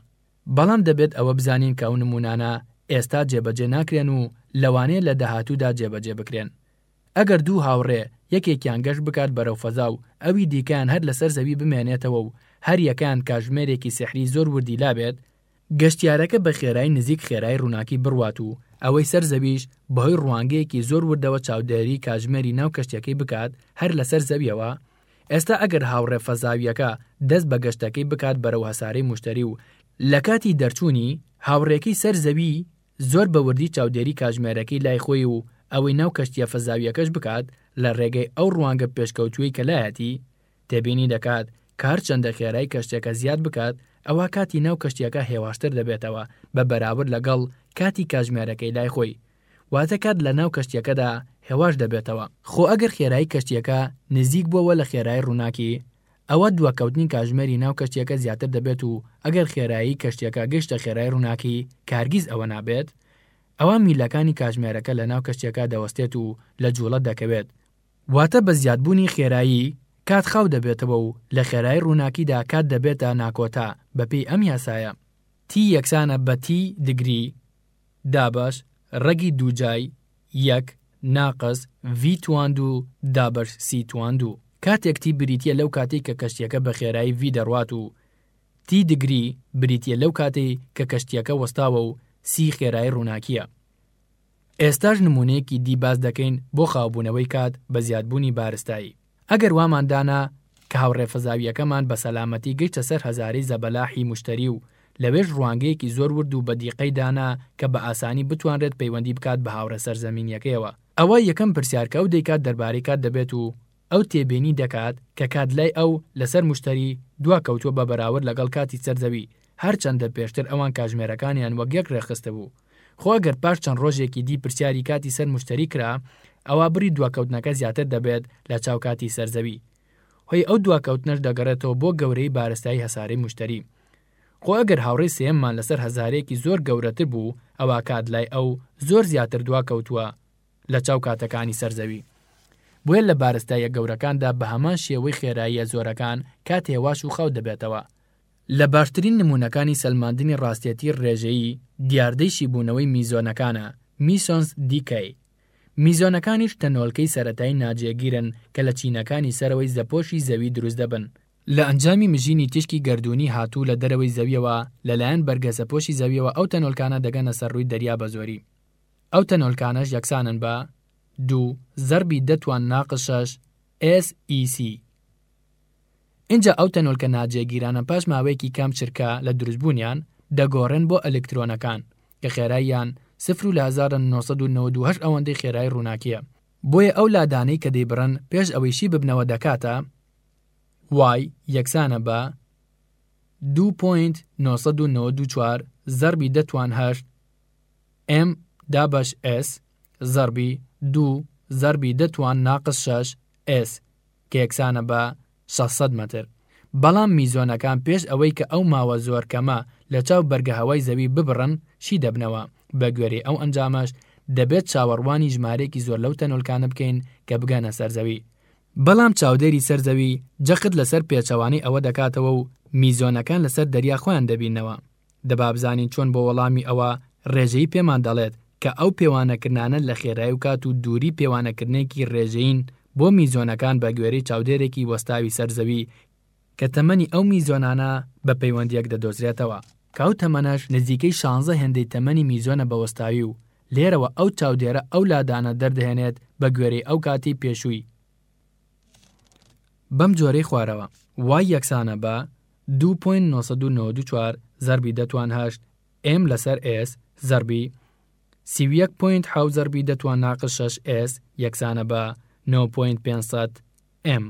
بەڵام دەبێت ئەوە بزانین کە ئەو نموونانە ئێستا جێبەجێ ناکرێن و لەوانەیە لە داهاتوودا جێبەجێ بکرێن. ئەگەر دوو هاوڕێ یەکێکیان گەشت بکات بەرەو فەزا و ئەوی دیکەیان هەر لەسەر زەوی بمێنێتەوە و هەریەکەیان کاتژمێرێکی سیحری زۆر وردی لابێت، گەشتیارەکە بە خێرای نزیک خێرای ڕووناکی بڕوات و ئەوەی سەر زەویش بەهۆی ڕوانگەیەکی زۆر وردەوە چاودێری کاتژمێری ناو کەشتیەکەی بکات هەر لەسەر زەویەوە ئێستا ئەگەر هاوڕێ فەزاویەکە دەست بە گەشتەکەی بکات بەرەو هەسارەی موشتەری و لەکاتی دەرچوونی هاوڕێکەی سەر زەوی زۆر بە وردی چاودێری کاتژمێرەکەی لای خۆی و ئەوەی ناو کەشتیە فەزاویەکەش بکات لە ڕێگەی ئەو ڕوانگە پێشکەوتووەی کە لایەتی تێبینی دەکات کە هەرچەندە خێرای کەشتیەکە زیاد بکات ئەوا کاتی ناو کەشتیەکە هێواشتر دەبێتەوە بە بەراورد لەگەڵ کاتی کاژمێرەکەی لای خۆی واتە کات لە ناو کەشتیەکەدا هێواش دەبێتەوە. خۆ ئەگەر خێرایی کەشتیەکە نزیک بوەوە لە خێرایی ڕوناکی ئەوا دواکەوتنی کاژمێری ناو کەشتیەکە زیاتر دەبێت و ئەگەر خێرایی کەشتیەکە گەشتە خێرای ڕوناکی کە هەرگیز ئەوە نابێت ئەوا میلەکانی کاژمێرەکە لە ناو کەشتیەکە دەوەستێت و لە جوڵە دەکەوێت واتە بە زیادبوونی خێرایی کات خاو دەبێتەوە و لە خێرای ڕووناکیدا کات دەبێتە ناکۆتا بەپێی ئەم یاسایە تی یەکسانە بە تی دگری دابەش ڕەگی دووجای یەک ناقس ڤی تواندوو دابەش سی تواندوو کاتێک تی بریتییە لەو کاتەی کە کەشتییەکە بە خێرایی ڤی دەڕوات و تی دگری بریتییە لەو کاتەی کە کەشتییەکە وەستاوە و سی خێرای ڕووناکییە ئێستاش نموونەیەکی دی باس دەکەین بۆ خاوبوونەوەی کات بە زیادبوونی بارستایی. ئەگەر وامان دانا کە هاوڕێ فەزاوییەکەمان بە سەلامەتی گەیشتە سەر هەزارەی زەبەلاحی موشتەری و لەوێش ڕوانگەیەکی زۆر ورد و بە دیقەی دانا کە بە ئاسانی بتوانرێت پەیوەندی بکات بە هاوڕێ سەرزەمینییەکەیەوە، ئەوا یەکەم پرسیار کە ئەو دەیکات دەربارەی کات دەبێت و ئەو تێبینی دەکات کە کات لای ئەو لەسەر موشتەری دواکەوتووە بە بەراورد لەگەڵ کاتی سەر زەوی، هەرچەندە پێشتر ئەوان کاژمێرەکانیان وەک یەک ڕێکخستبوو. خۆ ئەگەر پاش چەند ڕۆژێکی دی پرسیاری کاتی سەر موشتەری کرا، ئەوا بڕی دواکەوتنەکە زیاتر دەبێت لە چاو کاتی سەر زەوی. هۆی ئەو دواکەوتنەش دەگەڕێتەوە بۆ گەورەیی بارستایی هەسارەی موشتەری. خۆ ئەگەر هاوڕێی سێیەممان لەسەر هەسارەیەکی زۆر گەورەتر بوو، ئەوا کات لای ئەو زۆر زیاتر دواکەوتووە. لە چاو کاتەکانی سەر زەوی. بۆیە لە بارستاییە گەورەکاندا بە هەمان شێوەی خێراییە زۆرەکان کات هێواش و خاو دەبێتەوە. لە باشترین نموونەکانی سەلماندنی ڕاستێتیی ڕێژەیی، دیاردەی شیبوونەوەی میزۆنەکانە، Meason's Decay. میزۆنەکانیش تەنۆلکەی سەرەتایی ناجێگیرن کە لە چینەکانی سەرەوەی زەپۆشی زەوی دروست دەبن. لە ئەنجامی مژینی تیشکی گەردوونی هاتوو لە دەرەوەی زەویەوە لەلایەن بەرگە زەپۆشی زەویەوە ئەو تەنۆلکانە دەگەنە سەر ڕووی دەریا بەزۆری. ئەو تەنۆلکانەش یەکسانن بە، دوو زەربی دە توان ناقس شەش SEC. ئینجا ئەو تەنۆلکە ناجێگیرانە پاش ماوەیەکی کەم چرکە لە دروستبوونیان، دەگۆڕێن بۆ ئەلکترۆنەکان، کە خێراییان سفر و لە هەزار لە نۆ سەد و نەوەد و هەشت ئەوەندەی خێرایی ڕووناکییە. بۆیە ئەو لادانەی کە دەیبڕن پێش ئەوەی شی ببنەوە دەکاتە، Y یەکسانە بە، دوو پۆینت نۆ سەد و نەوەد و چوار زەربی دە توان هەشت ئێم دابەش ئێس زەربی دوو زەربی دە توان ناقس شەش ئێس کە یەکسانە بە شەش سەد مەتر. بەڵام میزۆنەکان پێش ئەوەی کە ئەو ماوە زۆر کەمە لە چاو بەرگە هەوای زەوی ببڕن شی دەبنەوە، بە گوێرەی ئەو ئەنجامەش دەبێت چاوەڕوانی ژمارەیەکی زۆر لەو تەنۆلکانە بکەین کە بگەنە سەر زەوی. بەڵام چاودێری سەر زەوی جەخت لە سەر پێچەوانەی ئەوە دەکاتەوە و میزۆنەکان لە سەر دەریا خۆیان دەبیننەوە. دەبابزانین چۆن بۆ وەڵامی ئەوە ڕێژەیی پێمان دەڵێت کە ئەو پێوانەکردنانە لە خێرای و کات و دووری پێوانەکردنێکی ڕێژەیین بۆ میزۆنەکان بە گوێرەی چاودێرێکی وەستاوی سەر زەوی کە تەمەنی ئەو میزۆنانە بە پەیوەندیەک دەدۆزرێتەوە کە ئەو تەمەنەش نزیکەی شانزە هێندەی تەمەنی میزۆنە بە وەستاوی و لێرەوە ئەو چاودێرە ئەو لادانە دەردەهێنێت بە گوێرەی ئەو کاتی پێشووی. بەم جۆرەی خوارەوە وای یەکسانە بە، دوو پۆینت نۆ سەد و نەوەد و چوار زەربی دە توان هەشت ئێم لەسەر ئێس زەربی سی و یەک پۆینت حەوت زەربی دە توان ناقس شەش ئێس یەکسانە بە نۆ پۆینت پێنج سەد ئێم.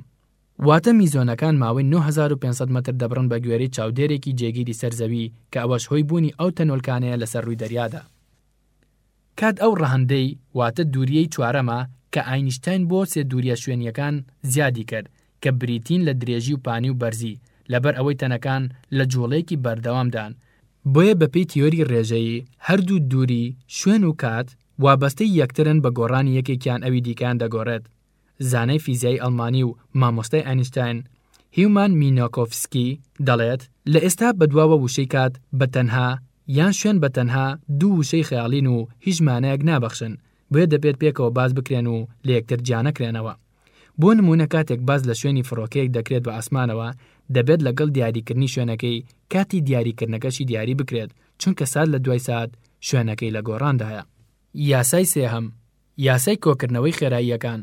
واتە میزۆنەکان ماوەی نۆ هەزار و پێنج سەد مەتر دەبڕن بەگوێرەی چاودێرێکی جێگیری سەر زەوی کە ئەوەش هۆی بوونی ئەو تەنۆلکانەیە لەسەر رووی دەریادا. کات ئەو ڕەهەندەی واتە دووریی چوارەمە کە ئاینشتاین بۆ سێ دوورییە شوێنییەکان زیادی کرد کە بریتین لە درێژی و پانی و بەرزی لەبەر ئەوەی تەنەکان لە جووڵەیەکی بەردەوامدان، بۆیە بەپێی تیۆری ڕێژەیی هەردوو دووریی شوێن و کات وابەستەی یەکترن بە گۆڕانی یەکێکیان ئەوی دیکەیان دەگۆڕێت. زانای فیزیای ئەڵمانی و مامۆستای ئەنیشتاین، هیومان مینۆکۆفسکی، دەڵێت، لە ئێستا بەدواوە وشەی کات بە تەنها یان شوێن بە تەنها دوو وشەی خەیاڵین و هیچ مانایەک نابەخشن، بۆیە دەبێت پێکەوە باس بکرێن و لە یەکتر جیا نەکرێنەوە. بۆ نموونە کاتێک باس لە شوێنی فڕۆکەیەک دەکرێت بە ئاسمانەوە، دەبێت لەگەڵ دیاریکردنی شوێنەکەی کاتی دیاریکردنەکەشی دیاری بکرێت، چونکە سات لە دوای سات شوێنەکەی لە گۆڕاندایە. یاسای سێهەم، یاسای کۆکردنەوەی خێراییەکان،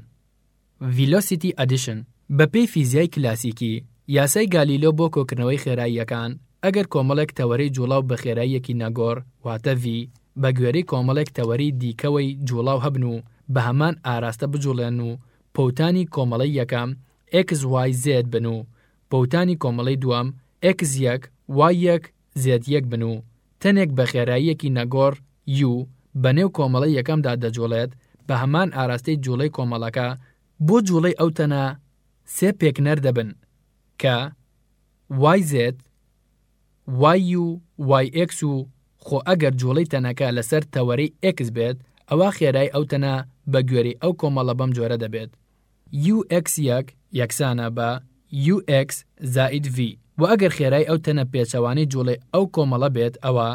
Velocity Addition، بەپێی فیزیای کلاسیکی، یاسای گالیلۆ بۆ کۆکردنەوەی خێراییەکان، ئەگەر کۆمەڵێک تەوەرەی جووڵاو بە خێراییەکی نەگۆڕ، واتە V، بە گوێرەی کۆمەڵێک تەوەرەی دیکەوەی جووڵاو هەبن و بە هەمان ئاراستە بجووڵێن و پووتانی کۆمەڵەی یەکەم XYZ بن و پووتانی کۆمەڵەی دووەم X یەک Y یەک زێد یەک بن و تەنێک بە خێراییەکی نەگۆڕ یوو بەنێو کۆمەڵەی یەکەمدا دەجوڵێت بە هەمان ئاراستەی جوڵەی کۆمەڵەکە بۆ جوڵەی ئەو تەنە سێ پێکنەر دەبن کە، وای زێد، وای یوو، وای ئێکس و خۆ ئەگەر جوڵەی تەنەکە لەسەر تەوەرەی ئێکس بێت ئەوا خێرای ئەو تەنە بەگوێرەی ئەو کۆمەڵە بەم جۆرە دەبێت UX یەک یەکسانە بە UX زائید V وە ئەگەر خێرای ئەو تەنە پێچەوانەی جوڵەی ئەو کۆمەڵە بێت ئەوا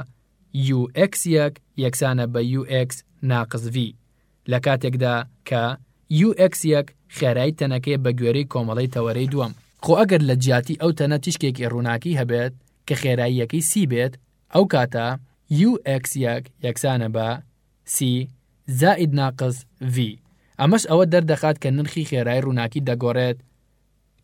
UX یەک یەکسانە بە UX ناقس V لە کاتێکدا کە UX یەک خێرای تەنەکەیە بە گوێرەی کۆمەڵەی تەوەرەی دووەم. خۆ ئەگەر لە جیاتی ئەو تەنە تیشکێکی ڕووناکی هەبێت کە خێراییەکەی C بێت ئەو کاتە UX یەک یەکسانە بە سی زائید ناقس ڤی ئەمەش ئەوە دەردەخات کە نرخی خێرای ڕووناکی دەگۆڕێت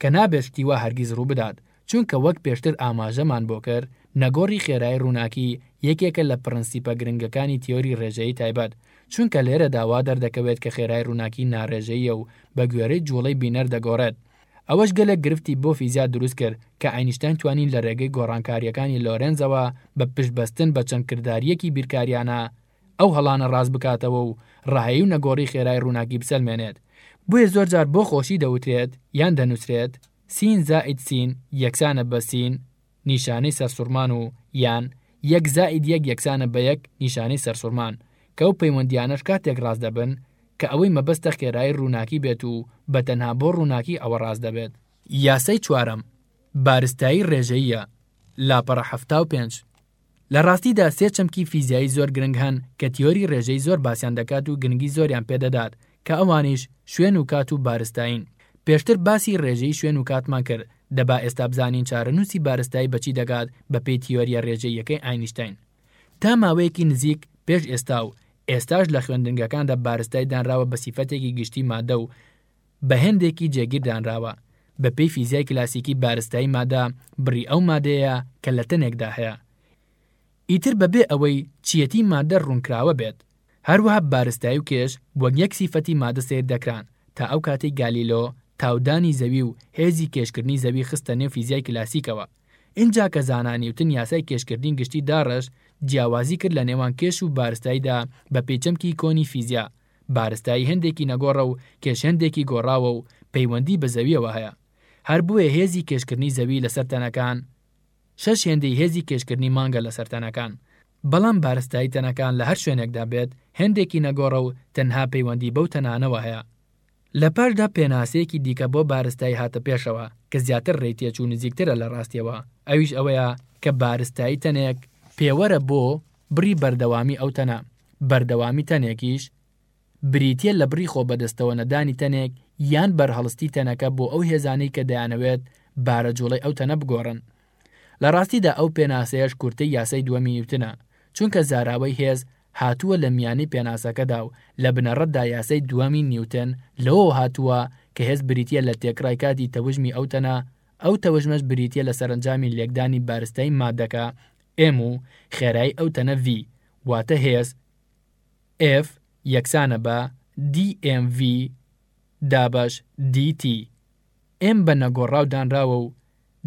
کە نابێت شتی وا هەرگیز ڕووبدات چونکە وەک پێشتر ئاماژەمان بۆ کرد نەگۆڕی خێرای ڕووناکی یەکێکە لە پڕنسیپە گرنگەکانی تیۆری ڕێژەیی تایبەت چونکە لێرەدا وا دەردەکەوێت کە خێرای ڕووناکی ناڕێژەییە و بەگوێرەی جووڵەی بینەر دەگۆڕێت ئەوەش گەلێک گرفتی بۆ فیزیا دروست کرد کە ئەینشتاین توانی لە رێگەی گۆڕانکارییەکانی لۆرێنزەوە بە پشتبەستن بە چەند کردارییەکی بیرکارییانە ئەو هەڵانە راست بکاتەوە و رهایی و نەگۆڕی خێرای رووناکی بسەلمێنێت. بۆیە زۆر جار بۆ خۆشی دەوترێت یان دەنووسرێت، سین زائید سین یەکسانە بە سین نیشانەی سەرسوڕمان و یان، یەک زائید یەک یەکسانە بە یەک، نیشانەی سەرسوڕمان، کە ئەو پەیوەندییانەش کاتێک ڕاست دەبن، کە ئەوەی مەبەستە خێرایی ڕووناکی بێت و بە تەنها بۆ ڕووناکی ئەوە ڕاست دەبێت. یاسای چوارەم، بارستایی ڕێژەییە، لاپەڕە حەفتا و پێنج. لە ڕاستیدا سێ چەمکی فیزیایی زۆر گرنگ هەن کە تیۆری ڕێژەیی زۆر باسیان دەکات و گرنگی زۆریان پێ دەدات کە ئەوانیش، شوێن و کات و بارستایین. پێشتر باسی ڕێژەیی شوێن و کاتمان کرد، دەبا ئێستا بزانین چارەنووسی بارستایی بە چی دەگات بە پێی تیۆرییە ڕێژەییەکەی ئاینشتاین. تا ماوەیەکی نزیک پێش ئێستا و ئێستاش لە خوێندنگەکاندا بارستای دانراوە بە سیفەتێکی گشتی مادە و، بە هێندێکی جێگیر دانراوە، بە پێی فیزیای کلاسیکی بارستایی مادە بڕی ئەو مادەیەیە کە لە تەنێکدا هەیە. ئیتر بە بێ ئەوەی چییەتی مادە ڕوونکراوە بێت، هەروەها بارستایی و کێش وەک یەک سیفەتی مادە سەیر دەکران تا ئەو کاتەی گالیلۆ تاودانی زەوی و هێزی کێشکردنی زەوی خستە نێو فیزیای کلاسیکەوە ئینجا کە زانا نیوتن یاسای کێشکردنی گشتی داڕشت جیاوازی کرد لە نێوان کێش و بارستاییدا بە پێی چەمکی کۆنی فیزیا بارستایی هێندێکی نەگۆڕە و کێش هێندێکی گۆڕاوە و پەیوەندی بە زەویەوە هەیە هەر بۆیە هێزی کێشکردنی زەوی لەسەر تەنەکان شەش هێندەی هێزی کێشکردنی مانگە لەسەر تەنەکان بەڵام بارستایی تەنەکان لە هەر شوێنێکدا بێت هێندێکی نەگۆڕە و تەنها پەیوەندی بەو تەنانەوە هەیە. لە پاشدا پێناسەیەکی دیکە بۆ بارستایی هاتە پێشەوە کە زیاتر ڕێی تێچوو نزیکترە لە ڕاستیەوە ئەویش ئەوەیە کە بارستایی تەنێک پێوەرە بۆ بڕی بەردەوامی ئەو تەنە، بەردەوامی تەنێکیش بریتییە لە بڕی خۆبەدەستەوە نەدانی تەنێک یان بەرهەڵستی تەنەکە بۆ ئەو هێزانەی کە دەیانەوێت بارە جوڵەی ئەو تەنە بگۆڕن. لە ڕاستیدا ئەو پێناسەیەش کورتەی یاسای دووەمی نیوتنە، چونکە زاراوەی هێز هاتووە لە میانی پێناسەکەدا و لە بنەڕەتدا یاسای دووەمی نیوتن لەوەوە هاتووە کە هێز بریتییە لە تێکڕای کاتی تەوژمی ئەو تەنە، ئەو تەوژمەش بریتییە لە سەرەنجامی لێکدانی بارستای ماددەکە ئێم و خێرایی ئەو تەنە ڤی واتە هێز ئێف یەکسانە بە دی ئێم ڤی دابەش دی تی. ئێم بە نەگۆڕاو دانراوە و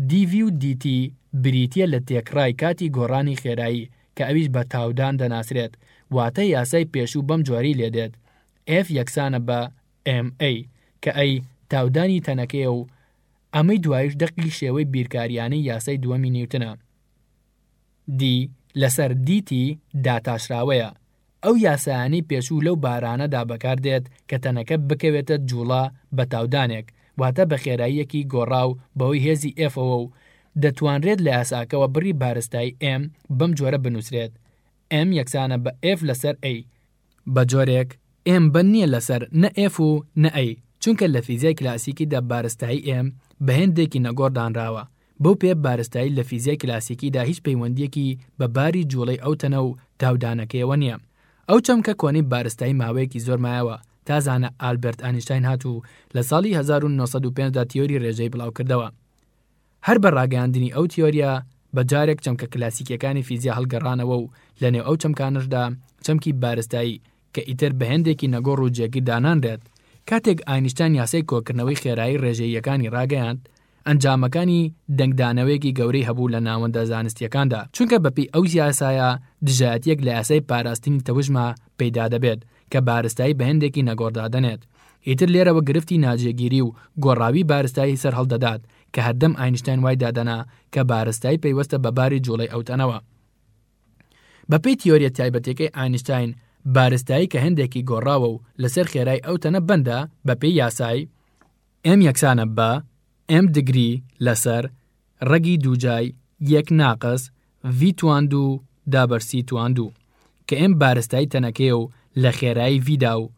دی ڤی و دی تی بریتییە لە تێکڕای کاتی گۆڕانی خێرایی کە ئەویش بە تاودان دەناسرێت واتە یاسای پێشوو بەم جۆرەی لێ دێت ئێف یەکسانە بە ئێم ئەی کە ئەی تاودانی تەنەکەیە و ئەمەی دواییش دەقی شێوەی بیرکارییانەی یاسای دووەمی نیوتنە. دی لەسەر دیتی داتاشراوەیە. ئەو یاسایانەی پێشوو لەو بارانەدا بەکاردێت کە تەنەکە بکەوێتە جوڵە بە تاودانێک واتە بە خێراییەکی گۆڕاو بەهۆی هێزی ئێفەوە و دەتوانرێت لە یاساکەوە بڕی بارستایی ئێم بەم جۆرە بنووسرێت ئێم یەکسانە بە ئێف لەسەر ئەی بەجۆرێک ئێم بە نیە لەسەر نە ئێف و نە ئەی چونکە لە فیزیای کلاسیکیدا بارستایی ئێم بە هێندێکی نەگۆڕ دانراوە بەو پێ بارستایی لە فیزیای کلاسیکیدا هیچ پەیوەندیەکی بە باری جوڵەی ئەو تەنە و تاودانەکەیەوە نیە ئەو چەمکە کۆنەی بارستایی ماوەیەکی زۆر مایەوە تا زانا ئالبێرت ئانیشتاین هات و لە ساڵی هەزار و نۆ سەد و پێنج دا تیۆری رێژەی بڵاوکردەوە. هەر بە ڕاگەیاندنی ئەو تیۆرییە، بە جارێک چەمکە کلاسیکییەکانی فیزیا هەڵگەڕانەوە و لەنێو ئەو چەمکانەشدا چەمکی بارستایی، کە ئیتر بە هێندێکی نەگۆڕ و جێگیر دانانرێت. کاتێک ئاینشتاین یاسای کۆکردنەوەی خێرایی ڕێژەییەکانی ڕاگەیاند، ئەنجامەکانی دەنگدانەوەیەکی گەورەی هەبوو لە ناوەندە زانستییەکاندا، چونکە بەپێی ئەو یاسایە دژایەتییەک لە یاسای پاراستنی تەوژمە پەیدا دەبێت، کە بارستایی بە هێندێکی نەگۆڕ دادەنێت. ئیتر لێرەوە گرفتی ناجێگیری و گۆڕاوی بارستایی سەرهەڵدەدات، کە هەردەم ئاینشتاین وای دادەنا کە بارستایی پەیوەستە بە باری جوڵەی ئەوتەنەوە. بەپێی تیۆریە تایبەتەکەی ئاینشتاین، بارستایی کە هێندێکی گۆڕاوە و لەسەر خێرای ئەو تەنە بەندە، بەپێی یاسای، M یەکسانە بە، M دگری لەسەر، ڕەگی دووجای، یەک ناقس، V تواندوو، دابەر C تواندوو، کە M بارستایی تەنەکەیە و لە خێرایی V دا و،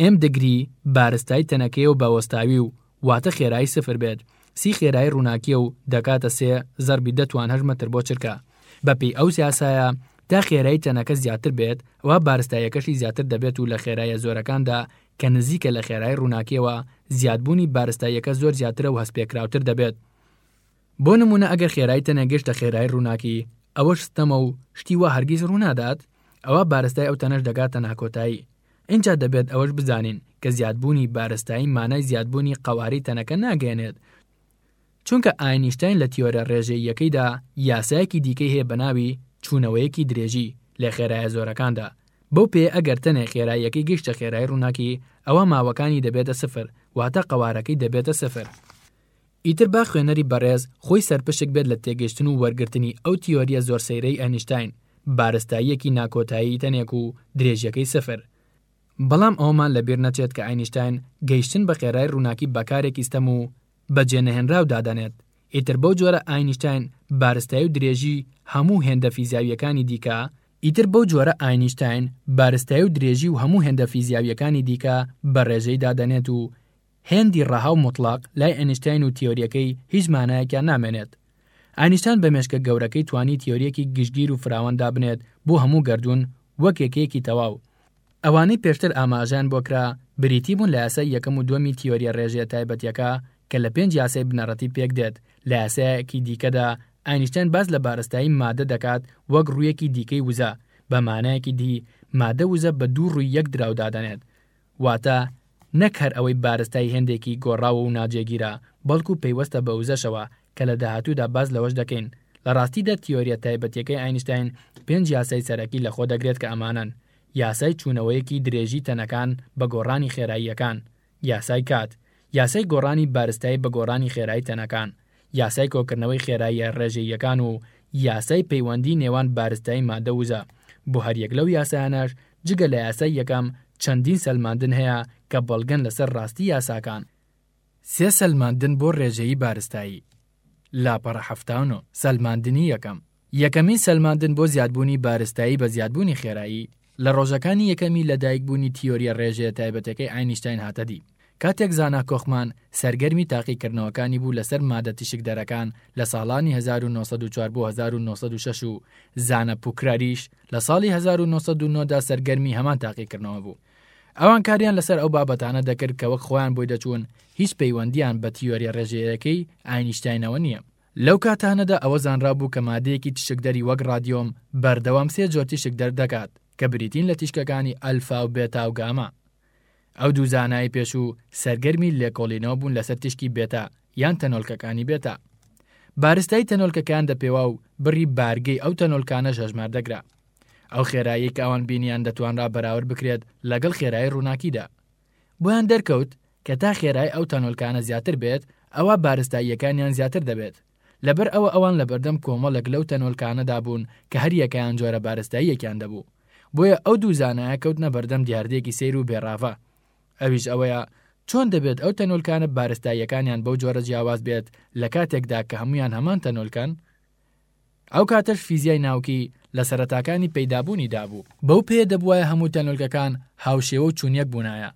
ئێم دگری بارستای تەنەکەیەو بە وەستاوی و واتە خێرایی سفر بێت سی خێرایی ڕووناکیە و دەکاتە سێ زەربی دە توان هەشت مەتر بۆ چرکە بە پێی ئەو یاسایە تا خێرایی تەنەکە زیاتر بێت ئەوا بارستایەکەشی زیاتر دەبێت و لە خێرایە زۆرەکاندا کە نزیکە لە خێرایی ڕووناکیەوە زیادبوونی بارستایەکە زۆر زیاترە و هەستپێکراوتر دەبێت. بۆ نمونە ئەگەر خێرای تەنێ گەشتە خێرای ڕووناکی ئەوەش ستەمە و شتی وا هەرگیز ڕوونادات ئەوا بارستای ئەو تەنەش دەگاتە ناکۆتایی ئینجا دەبێت ئەوەش بزانین کە زیادبوونی بارستایی مانای زیادبوونی قەوارەی تەنەکە ناگەیەنێت چونکە ئاینیشتاین لە تیۆرە ڕێژەییەکەیدا یاسایەکی دیکەی هەیە بە ناوی چوونەوەیەکی درێژی لە خێرایە زۆرەکاندا بەو پێ ئەگەر تەنێ خێراییەکەی گەیشتە خێرای ڕووناکی ئەوا ماوەکانی دەبێتە سفر واتە قەوارەکەی دەبێتە سفر ئیتر با خوێنەری بەڕێز خۆی سەرپشک بێت لە تێگەشتن و وەرگرتنی ئەو تیۆرییە زۆر سەیرەی ئەنیشتاین، بارستاییەکی ناکۆتایی تەنێک و درێژیەکەی سفر. بەڵام ئەوەمان لە بیر نەچێت کە ئەنیشتاین گەیشتن بە خێرای ڕووناکی بە کارێکی ستەم و بە جێنەهێنراو دادەنێت. ئیتر بەو جۆرە ئاینیشتاین بارستایی و درێژی هەموو هێندە فیزیاوییەکانی دیکە، ئیتر بەو جۆرە ئاینیشتاین بارستایی و درێژی و هەموو هێندە فیزیاوییەکانی دیکە بە ڕێژەی دادەنێت و هێندی ڕەها و موتڵاق لای ئەنیشتاین و تیۆرییەکەی هیچ مانایەکیان نامێنێت. ئاینشتان بە مێشکە گەورەکەی توانی تیۆرییەکی گشتگیر و فراوان دابنێت بۆ هەموو گەردوون وەک یەکەیەکی تەواو. ئەوانەی پێشتر ئاماژەیان بۆ کرا بریتی بوون لە یاسای یەکەم و دووەمی تیۆرییە ڕێژەیە تایبەتییەکە کە لە پێنج یاسای بنەڕەتی پێک دێت، لە یاسایەکی دیکەدا ئاینشتاین باس لە بارستایی مادە دەکات وەک ڕوویەکی دیکەی وزە، بە مانایەکی دی مادە وزە بە دوو ڕووی یەک دراو دادەنێت واتە نەک هەر ئەوەی بارستای هێندێکی گۆڕاوە و ناجێگیرە، بەڵکو پەیوەستە بە وزەشەوە کە لە داهاتوودا باس لەوەش دەکەین. لە ڕاستیدا تیۆرییە تایبەتییەکەی ئاینشتاین پێنج یاسای سەرەکی لەخۆ دەگرێت کە ئەمانەن، یاسای چوونەوەیەکی درێژی تەنەکان بە گۆڕانی خێراییەکان، یاسای کات، یاسای گۆڕانی بارستای بە گۆڕانی خێرای تەنەکان، یاسای کۆکردنەوەی خێراییە ڕێژەییەکان و یاسای پەیوەندی نێوان بارستایی ماددە وزە، بۆ هەریەک لەو یاسایانەش جگە لە یاسای یەکەم چەندین سەلماندن هەیە کە بەڵگەن لەسەر ڕاستی یاساکان. سێ سەلماندن بۆ ڕێژەیی بارستایی، لاپەڕە حەفتا و نۆ، سەلماندنی یەکەم، یەکەمین سەلماندن بۆ زیادبوونی بارستایی بە زیادبوونی خێرایی، لە ڕۆژەکانی یەکەمی لەدایکبوونی تیۆرییە ڕێژەیە تایبەتەکەی ئاینیشتاین هاتەدی، کاتێک زانا کۆخمان سەرگەرمی تاقیکردنەوەکانی بوو لەسەر مادە تیشکدەرەکان لە ساڵانی هەزار و نۆ سەد و چوار بۆ هەزار و نۆ سەد و شەش و زانا پوکراریش لە ساڵی هەزار و نۆ سەد و نۆ دا سەرگەرمی هەمان تاقیکردنەوە بوو. ئەوان کاریان لەسەر ئەو بابەتانە دەکرد کە وەک خۆیان بۆی دەچوون هیچ پەیوەندییان بە تیۆرییە ڕێژەیەیەکەی ئاینیشتاینەوە نییە، لەو کاتانەدا ئەوە زانرابوو کە مادەیەکی تیشکدەری وەک ڕادیۆم بەردەوام سێ جۆر تیشک دەردەکات کە بریتین لە تیشکەکانی ئەلفا و بێتا و گاما. ئەو دوو زانای پێشوو سەرگەرمی لێکۆڵینەوە بوون لەسەر تیشکی بێتا یان تەنۆلکەکانی بێتا. بارستایی تەنۆلکەکەیان دەپێوا و بڕی بارگەی ئەو تەنۆلکانەش هەژمار دەکرا. ئەو خێراییەی کە ئەوان بینیان دەتوانرا بەراورد بکرێت لەگەڵ خێرایی ڕووناکیدا. بۆیان دەرکەوت کە تا خێرای ئەو تەنۆلکانە زیاتر بێت، ئەوا بارستاییەکانیان زیاتر دەبێت. لەبەر ئەوە ئەوان لەبەردەم کۆمەڵێک لەو تەنۆلکانەدا بوون کە هەریەکەیان جۆرە بارستاییەکیان دەبوو. بۆیە ئەو دوو زانایە کەوتنە بەردەم دیاردەیەکی سەیر و بێ ڕاڤە. ئەویش ئەوەیە چۆن دەبێت ئەو تەنۆلکانە بارستاییەکانیان بەو جۆرە جیاواز بێت لە کاتێکدا کە هەموویان هەمان تەنۆلکەن؟ ئەو کاتەش فیزیای ناوکی لە سەرەتاکانی پەیدابوونیدا بوو. بەو پێیە دەبووایە هەموو تەنۆلکەکان هاوشێوە و چونیەک بوونایە.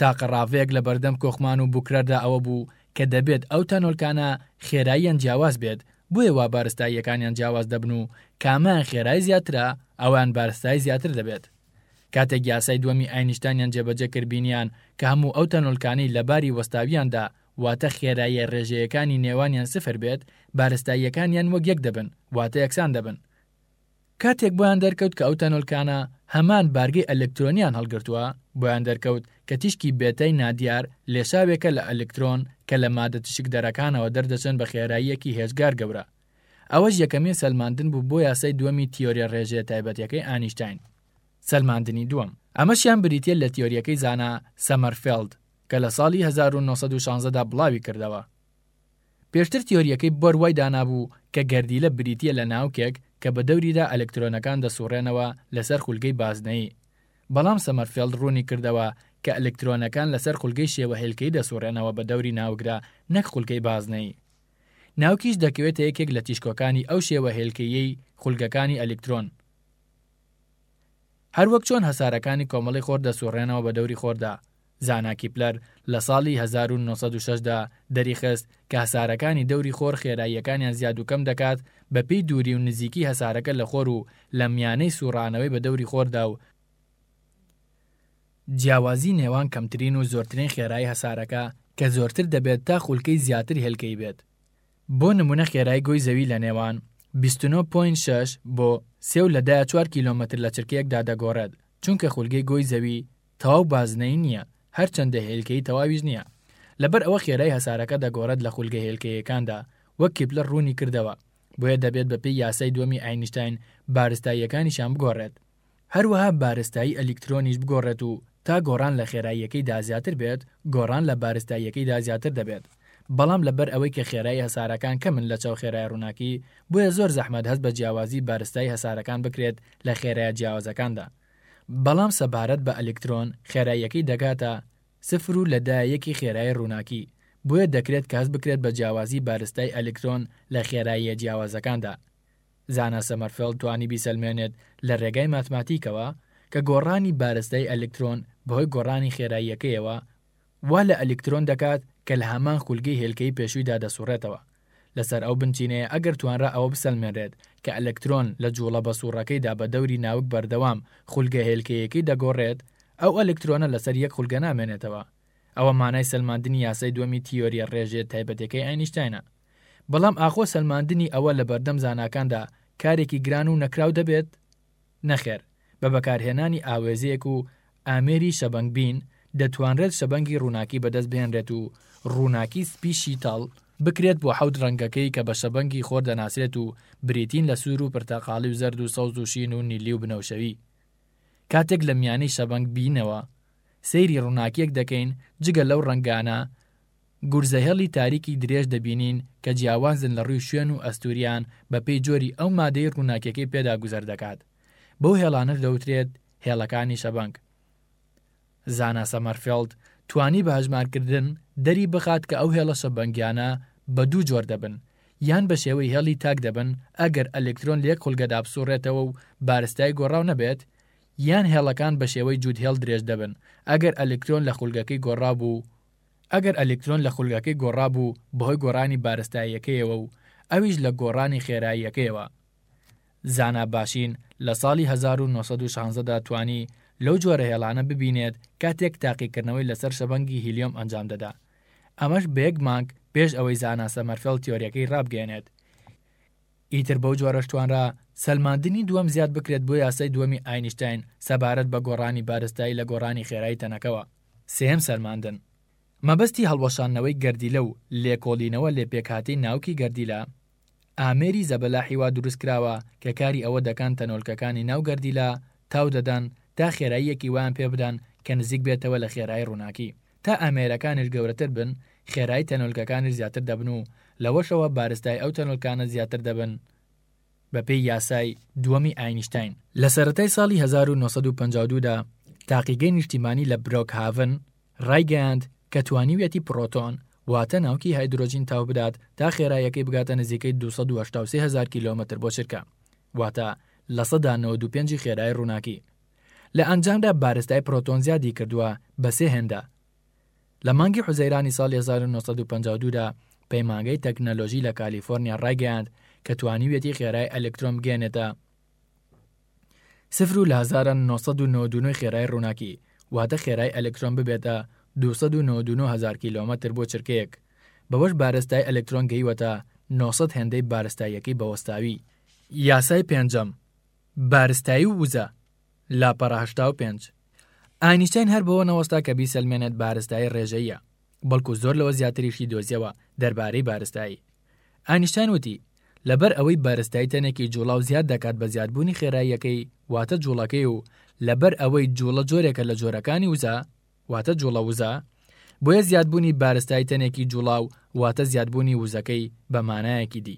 تاقە ڕاڤەیەک لە بەردەم کۆخمان و بوکرەردا ئەوە بوو کە دەبێت ئەو تانۆلکانە خێراییان جیاواز بێت بۆیە وا بارستاییەکانیان جیاواز دەبن و کامەیان خێرای زیاترە ئەوان بارستایی زیاتر دەبێت کاتێک یاسای دووەمی ئاینشتانیان جێبەجێ کرد بینیان کە هەموو ئەو تانۆلکانەی لە باری وەستاویاندا واتە خێراییە ڕێژەیەکانی نێوانیان سفر بێت بارستاییەکانیان وەک یەک دەبن واتە یەکسان دەبن کاتێک بۆیان دەرکەوت کە ئەو تەنۆلکانە هەمان بارگەی ئەلکترۆنیان هەڵگرتووە، بۆیان دەرکەوت کە تیشکی بێتای نادیار لێشاوێکە لە ئەلکترۆن کە لە مادە تیشکدەرەکانەوە دەردەچن بە خێراییەکی هێجگار گەورە. ئەوەش یەکەمین سەلماندن بوو بۆ یاسای دووەمی تیۆریە ڕێژەیە تایبەتیەکەی ئانیشتاین. سەلماندنی دووەم. ئەمەشیان بریتیە لە تیۆریەکەی زانا سەمەرفێڵد کە لە ساڵی هەزار و نۆ سەد و شانزە دا بڵاوی کردەوە. پێشتر تیۆرییەکەی بۆر وای دانابوو کە گەردیلە بریتییە لە ناوکێک کە بە دەوریدا ئەلکترۆنەکان دەسوڕێنەوە لەسەر خولگەی بازنەیی، بەڵام سەمەرفێڵد ڕوونی کردەوە کە ئەلکترۆنەکان لەسەر خولگەی شێوە هێلکەیی دەسوڕێنەوە بە دەوری ناوکدا نەک خولگەی بازنەیی. ناوکیش دەکەوێتە یەکێک لە تیشکۆکانی ئەو شێوە هێلکەییەی خولگەکانی ئەلکترۆن. هەروەک چۆن هەسارەکانی کۆمەڵەی خۆر دەسوڕێنەوە بە دەوری خۆردا، زانا کیپلەر لە ساڵی هەزار و نۆ سەد و شەش دا دەریخست کە هەسارەکانی دەوری خۆر خێراییەکانیان زیاد و کەم دەکات بەپێی دووری و نزیکی هەسارەکە لە خۆر و لە میانەی سوڕانەوەی بە دەوری خۆردا و جیاوازی نێوان کەمترین و زۆرترین خێرایی هەسارەکە کە زۆرتر دەبێت تا خولکەی زیاتر هێلکەیی بێت. بۆ نموونە خێرایی گۆی زەوی لە نێوان بیست و نۆ پۆینت شەش بۆ سێ و لە دایە چوار کیلۆمەتر لە چرکەیەکدا دەگۆڕێت چونکە خولگەی گۆی زەوی تەواو بازنەی نییە، هەرچەندە هێلکەی تەواویش نییە. لەبەر ئەوە خێرای هەسارەکە دەگۆڕێت لە خولگە هێلکەییەکاندا، وەک کیپلەر ڕوونی کردەوە، بۆیە دەبێت بەپێی یاسای دووەمی ئاینشتاین بارستاییەکانیشیان بگۆڕێت. هەروەها بارستایی ئەلیکترۆنیش بگۆڕێت و تا گۆڕان لە خێراییەکەیدا زیاتر بێت، گۆڕان لە بارستاییەکەیدا زیاتر دەبێت. بەڵام لەبەر ئەوەی کە خێرای هەسارەکان کەمن لەچاو خێرای ڕووناکی، بۆیە زۆر زەحمەت هەست بە جیاوازی بارستای هەسارەکان بکرێت لە خێرایە جیاوازەکاندا. بەڵام سەبارەت بە ئەلیکترۆن خێراییەکەی دەگاتە سفر و لە دایە یەکی خێرایی ڕووناکی، بۆیە دەکرێت کەس بکرێت بە جیاوازی بارستای ئەلیکترۆن لە خێراییە جیاوازەکاندا. زانا سەمەرفێڵد توانی بیسەلمێنێت لە ڕێگای ماتماتیکەوە کە گۆڕانی بارستای ئەلیکترۆن بەهۆی گۆڕانی خێراییەکەیەوە وا لە ئەلیکترۆن دەکات کە لە هەمان خولگەی هێلکەیی پێشوویدا دەسوڕێتەوە. لەسەر ئەو بنچینەیە ئەگەر توانرا ئەوە بسەلمێنرێت کە ئەلکترۆن لە جووڵە بە سوڕەکەیدا بە دەوری ناوک بەردەوام خولگە هێلکەییەکەی دەگۆڕێت، ئەو ئەلکترۆنە لەسەر یەک خولگە نامێنێتەوە. ئەوە مانای سەلماندنی یاسای دووەمی تیۆرییە ڕێژەیە تایبەتەکەی ئەینیشتاینە. بەڵام ئاخۆ سەلماندنی ئەوە لەبەردەم زاناکاندا کارێکی گران و نەکراو دەبێت؟ نەخێر، بە بەکارهێنانی ئاوێزەیەک و ئامێری شەبەنگ بین دەتوانرێت شەبەنگی ڕووناکی بەدەست بهێنرێت و ڕووناکی سپی شیتەڵ بکرێت بۆ حەوت ڕەنگەکەی کە بە شەبەنگی خۆر دەناسرێت و بریتین لە سوور و پرتەقاڵی و زەرد و سەوز و شین و نیلی و بنەوشەوی کاتێک لە میانەی شەبەنگ بینەوە سەیری ڕووناکیەک دەکەین جگە لەو ڕەنگانە گورزە هێڵی تاریکی درێژ دەبینین کە جیاوازن لە ڕووی شوێن و ئەستووریان بە پێی جۆری ئەو مادەی ڕووناکیەکەی پێدا گوزەر دەکات بەو هێڵانەش دەوترێت هێڵەکانی شەبەنگ. زانا سەمەرفێڵد توانی بە هەژمار کردن دەری بخات کە ئەو هێڵە شەبەنگیانە بە دوو جۆر دەبن یان بە شێوەی هێڵی تاک دەبن ئەگەر ئەلکترۆن لە یەک خولگەدا بسوڕێتەوە و بارستای گۆڕاو نەبێت یان هێڵەکان بە شێوەی جووت هێڵ درێژ دەبن ئەگەر ئەلکترۆن لە خولگەکەی گۆڕاو بوو ئەگەر ئەلکترۆن لە خولگەکەی گۆڕابوو بەهۆی گۆڕانی بارستاییەکەیەوە و ئەویش لە گۆڕانی خێراییەکەیەوە. زانا باشین لە ساڵی هەزار و نۆ سەد و شانزە دا توانی لەو جۆرە هێڵانە ببینێت کاتێک تاقیکردنەوەی لەسەر شەبەنگی هیلیۆم ئەنجام دەدا ئەمەش بە یەک مانگ پێش ئەوەی زانا سەمەرفێڵد تیۆریەکەی ڕابگەیەنێت ئیتر بەو جۆرەش توانرا سەلماندنی دووەم زیاد بکرێت بۆ یاسای دووەمی ئاینشتاین سەبارەت بە گۆڕانی بارستایی لە گۆڕانی خێرای تەنەکەوە. سێیەم سەلماندن، مەبەستی هەڵوەشاندنەوەی گەردیلە و لێکۆڵینەوە لێ پێکهاتەی ناوکی گەردیلە، ئامێری زەبەلاحی وا دروست کراوە کە کاری ئەوە دەکەن تەنۆلکەکانی ناو گەردیلە تاو دەدەن تا خێراییەکی وایان پێ بدەن کە نزیک بێتەوە لە خێرایی ڕووناکی تا ئامێرەکانیش گەورەتر بن خێرایی تەنۆلکەکانیش زیاتر دەبن و لەوەشەوە بارستای ئەو تەنۆلکانە زیاتر دەبن بەپێی یاسای دووەمی ئاینشتاین، لە سەرەتای ساڵی هەزار و نۆ سەد و پەنجا و دوو دا تاقیگەی نیشتیمانی لە برۆکهاڤن ڕایگەیاند کە توانیویەتی پڕۆتۆن واتە ناوکی هایدرۆجین تاو بدات تا خێراییەکەی بگاتە نزیکەی دوو سەد و هەشتا و سێ هەزار کیلۆمەتر بۆ چرکە واتە لە سەدا نەوەد و پێنجی خێرایی ڕووناکی. لە ئەنجامدا بارستای پڕۆتۆن زیادیکردووە بە سێ هێندە. لە مانگی حوزەیرانی ساڵی هەزار و نۆ سەد و پەنجا و دوو دا پەیمانگەی تەکنەلۆژی لە کالیفۆرنیا ڕایگەیاند کە توانیویەتی خێرای ئەلکترۆن بگەیەنێتە سفر و لە هەزار و نۆ سەد و نەوەد و نۆ ی خێرای ڕووناکی واتە خێرای ئەلکترۆن ببێتە دوو سەد و نەوەد و نۆ هەزار کیلۆمەتر بۆ چرکەیەک بەوەش بارستای ئەلکترۆن گەیوەتە نۆ سەد هێندەی بارستاییەکەی بەوەستاوی. یاسای پێنجەم، بارستایی و وزە، لاپەڕە هەشتا و پێنج. ئاینشتاین هەر بەوە نەوەستا کە بیسەلمێنێت بارستایی ڕێژەییە، بەڵکو زۆر لەوە زیاتریشی دۆزیەوە دەربارەی بارستایی. ئاینشتاین وتی، لەبەر ئەوەی بارستایی تەنێکی جووڵاو زیاد دەکات بە زیادبوونی خێراییەکەی واتە جووڵەکەی و لەبەر ئەوەی جووڵە جۆرێکە لە جۆرەکانی وزە واتە جووڵە وزە بۆیە زیادبوونی بارستایی تەنێکی جووڵاو واتە زیادبوونی وزەکەی بە مانایەکی دی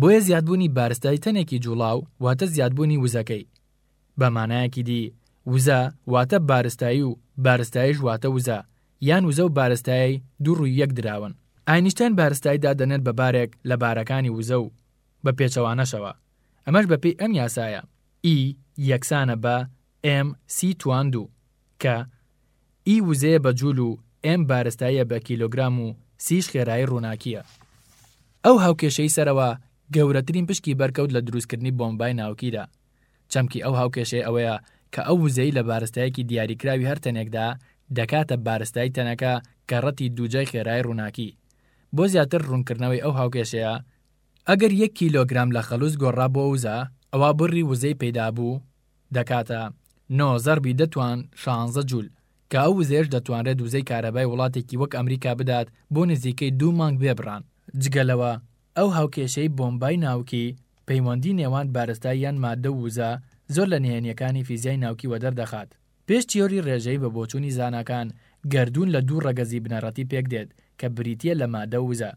بۆیە زیادبوونی بارستای تەنێکی جووڵاو واتە زیادبوونی وزەکەی. بە مانایەکی دی، وزە واتە بارستایی و بارستاییش واتە وزە، یان وزە و بارستایی دوو ڕووی یەک دراون. ئاینشتاین بارستایی دادەنێت بە بارێک لە بارەکانی وزە و بە پێچەوانەشەوە، ئەمەش بەپێی ئەم یاسایە، E یەکسانە بە، ئێم سی تواندوو کە، ی وزەیە بە جوول و ئێم بارستاییە بە کیلۆگرام و سیش خێرایی ڕووناکییە. ئەو هاوکێشەی سەرەوە گەورەترین پشکی بەرکەوت لە دروستکردنی بۆمبای ناوکیدا. چەمکی ئەو هاوکێشەیە ئەوەیە کە ئەو وزەی لە بارستایەکی دیاریکراوی هەر تەنێکدا دەکاتە بارستای تەنەکە کە ڕەتی دووجای خێرایی ڕووناکی. بۆ زیاتر ڕوونکردنەوەی ئەو هاوکێشەیە، ئەگەر یەک کیلۆگرام لە خەڵوز گۆڕرا بۆ وزە، ئەوا بڕی وزەی پەیدابوو دەکاتە نۆ زەربی دە توان شانزە جول، کە ئەو وزەیەش دەتوانرێت وزەی کارەبای وڵاتێکی وەک ئەمریکا بدات بۆ نزیکەی دوو مانگ بێ بڕان. جگە لەوە ئەو هاوکێشەی بۆمبای ناوکی، پەیوەندی نێوان بارستای یان ماددە و وزە، زۆر لە نهێنییەکانی فیزیای ناوکی وەدەردەخات. پێش تیۆری ڕێژەیی بە بۆچوونی زاناکان گەردوون لە دوو ڕەگەزی بنەڕەتی پێک دێت کە بریتییە لە مادە و وزە.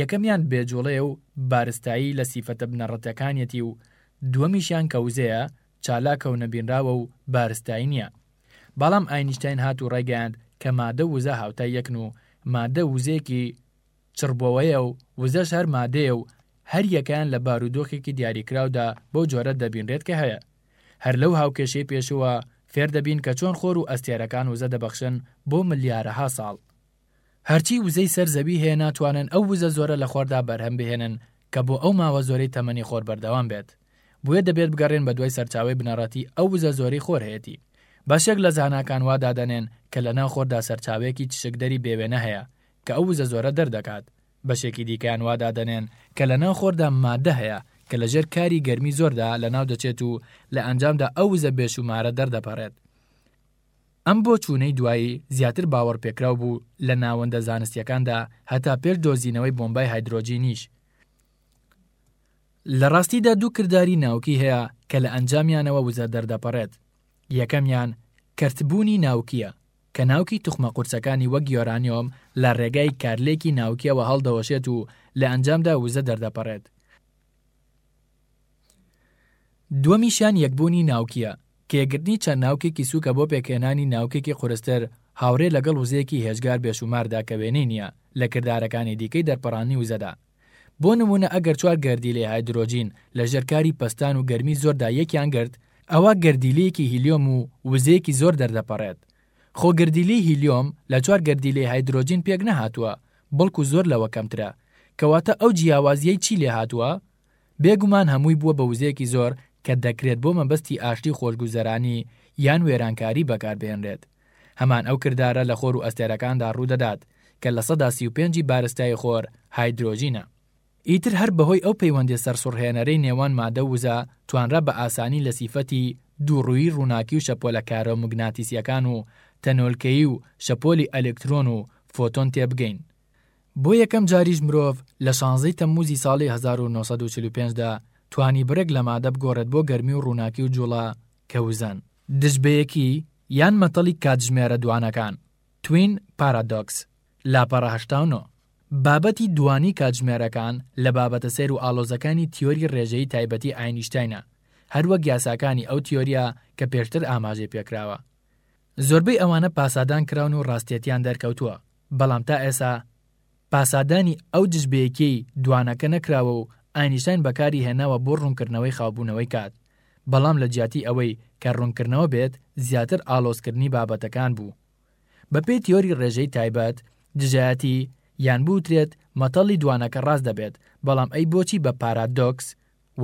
یەکەمیان بێ جووڵەیە و بارستایی لە سیفەتە بنەڕەتەکانیەتی و دووەمیشیان کە وزەیە چالاکە و نەبینراوە و بارستایی نییە. بەڵام ئاینیشتاین هات و ڕایگەیاند کە مادە و وزە هاوتای یەکن و مادە وزەیەکی چڕبۆوەیە و وزەش هەر مادەیە و هەریەکەیان لە بارودۆخێکی دیاریکراودا بەو جۆرە دەبینرێت کە هەیە. هەر لەو هاوکێشەی پێشووە فێر دەبین کە چۆن خۆر و ئەستێرەکان وزە دەبەخشن بۆ ملیارەها ساڵ. هەرچی وزەی سەر زەوی هەیە ناتوانن ئەو وزە زۆرە لە خۆردا بەرهەم بهێنن کە بۆ ئەو ماوە زۆرەی تەمەنی خۆر بەردەوام بێت بۆیە دەبێت بگەڕێن بەدوای سەرچاوەی بنەڕەتی ئەو وزە زۆرەی خۆر هەیەتی. بەشێک لە زاناکان وا دادەنێن کە لەناو خۆردا سەرچاوەیەکی چشکدەری بێوێنە هەیە کە ئەو وزە زۆرە دەردەکات، بەشێکی دیکەیان وا دادەنێن کە لە ناو خۆردا ماددە هەیە کە لە ژێر کاری گەرمی زۆردا لە ناو دەچێت و لە ئەنجامدا ئەو وزە بێشوومارە دەردەپەڕێت. ئەم بۆچوونەی دوایی زیاتر باوەڕپێکراو بوو لە ناوەندە زانستییەکاندا هەتا پێش دۆزینەوەی بۆمبای هایدرۆجینیش. لە ڕاستیدا دوو کرداری ناوکی هەیە کە لە ئەنجامیانەوە وزە دەردەپەڕێت. یەکەمیان کەرتبوونی ناوکییە کە ناوکی توخمە قورسەکانی وەک یۆرانیۆم لە ڕێگای کارلێکی ناوکییەوە هەڵدەوەشێت و لە ئەنجامدا وزە دەردەپەڕێت. دووەمیشیان یەکبوونی ناوکییە، کە یەکگرتنی چەند ناوکێکی سووکە بۆ پێکهێنانی ناوکێکی قورستر هاوڕێ لەگەڵ وزەیەکی هێجگار بێشووماردا کە وێنەی نییە لە کردارەکانی دیکەی دەرپەڕاندنی وزەدا. بۆ نموونە ئەگەر چوار گەردیلەی هایدرۆجین لە ژێر کاری پەستان و گەرمی زۆردا یەکیان گرت، ئەوا گەردیلەیەکی هیلیۆم و وزەیەکی زۆر دەردەپەڕێت. خۆ گەردیلەی هیلیۆم لە چوار گەردیلەی هایدرۆجین پێک نەهاتووە، بەڵکو زۆر لەوە کەمترە. کەواتە ئەو جیاوازییەی چی لێ هاتووە؟ بێگومان هەمووی بووە بە وزەیەکی زۆر کە دەکرێت بۆ مەبەستی ئاشتی و خۆشگوزەرانی یان وێرانکاری بەکاربهێنرێت. هەمان ئەو کردارە لە خۆر و ئەستێرەکاندا ڕوو دەدات کە لە سەدا سی و پێنجی بارستایی خۆر هایدرۆجینە. ئیتر هەر بەهۆی ئەو پەیوەندیە سەرسوڕهێنەرەی نێوان مادە و وزە توانرا بە ئاسانی لە سیفەتی دووڕوویی ڕووناکی و شەپۆلە کارۆموگناتیسیەکان و تەنۆلکەیی و شەپۆلی ئەلکترۆن و فۆتۆن تێبگەین. بۆ یەکەم جاریش مرۆڤ لە شانزەی تەمموزی ساڵی هەزار و نۆ سەد و چل و پێنج دا توانی بڕێک لە مادە بگۆڕێت بۆ گەرمی و ڕووناکی و جوڵە کە وزەن، دژبەیەکی یان مەتەڵی کاتژمێرە دوانەکان، Twin Paradox، لاپەڕە هەشتا و نۆ. بابەتی دوانی کاتژمێرەکان لە بابەتە سەیر و ئاڵۆزەکانی تیۆری ڕێژەیی تایبەتی ئاینیشتاینە، هەروەک یاساکانی ئەو تیۆرییە کە پێشتر ئاماژەی پێکراوە. زۆربەی ئەوانە پاسادان کراون و ڕاستیەتیان دەرکەوتووە، بەڵام تا ئێسا پاسادانی ئەو دژبەیەکیەی دوانەکە نەکراوە و ئاینشتاین بەکاری هێناوە بۆ ڕوونکردنەوەی خاوبوونەوەی کات، بەڵام لە جیاتی ئەوەی کە ڕوونکردنەوە بێت زیاتر ئاڵۆزکردنی بابەتەکان بوو. بە پێی تیۆری ڕێژەی تایبەت، دژایەتی، یان بوترێت مەتەڵی دوانەکە ڕاست دەبێت، بەڵام ئەی بۆچی بە پارادۆکس،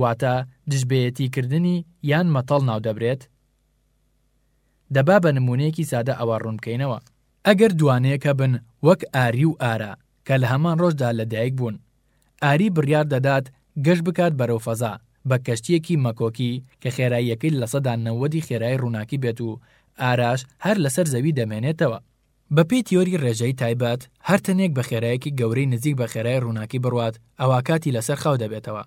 واتە دژبەیەتی کردنی یان مەتەڵ ناودەبرێت؟ دەبا بە نموونەیەکی سادە ئەوە ڕوونبکەینەوە. ئەگەر دوانەیەکە بن وەک ئاری و ئارا کە لە هەمان ڕۆژدا لە دایک بوون، ئاری بڕیار دەدات گەشت بکات بەرەو فەزا بە کەشتییەکی مەکۆکی کە خێراییەکەی لە سەدا نەوەدی خێرایی ڕووناکی بێت و ئاراش هەر لەسەر زەوی دەمێنێتەوە. بەپێی تیۆری ڕێژەی تایبەت، هەر تەنێک بە خێراییەکی گەورەی نزیک بە خێرای ڕووناکی بڕوات ئەوا کاتی لەسەر خاو دەبێتەوە.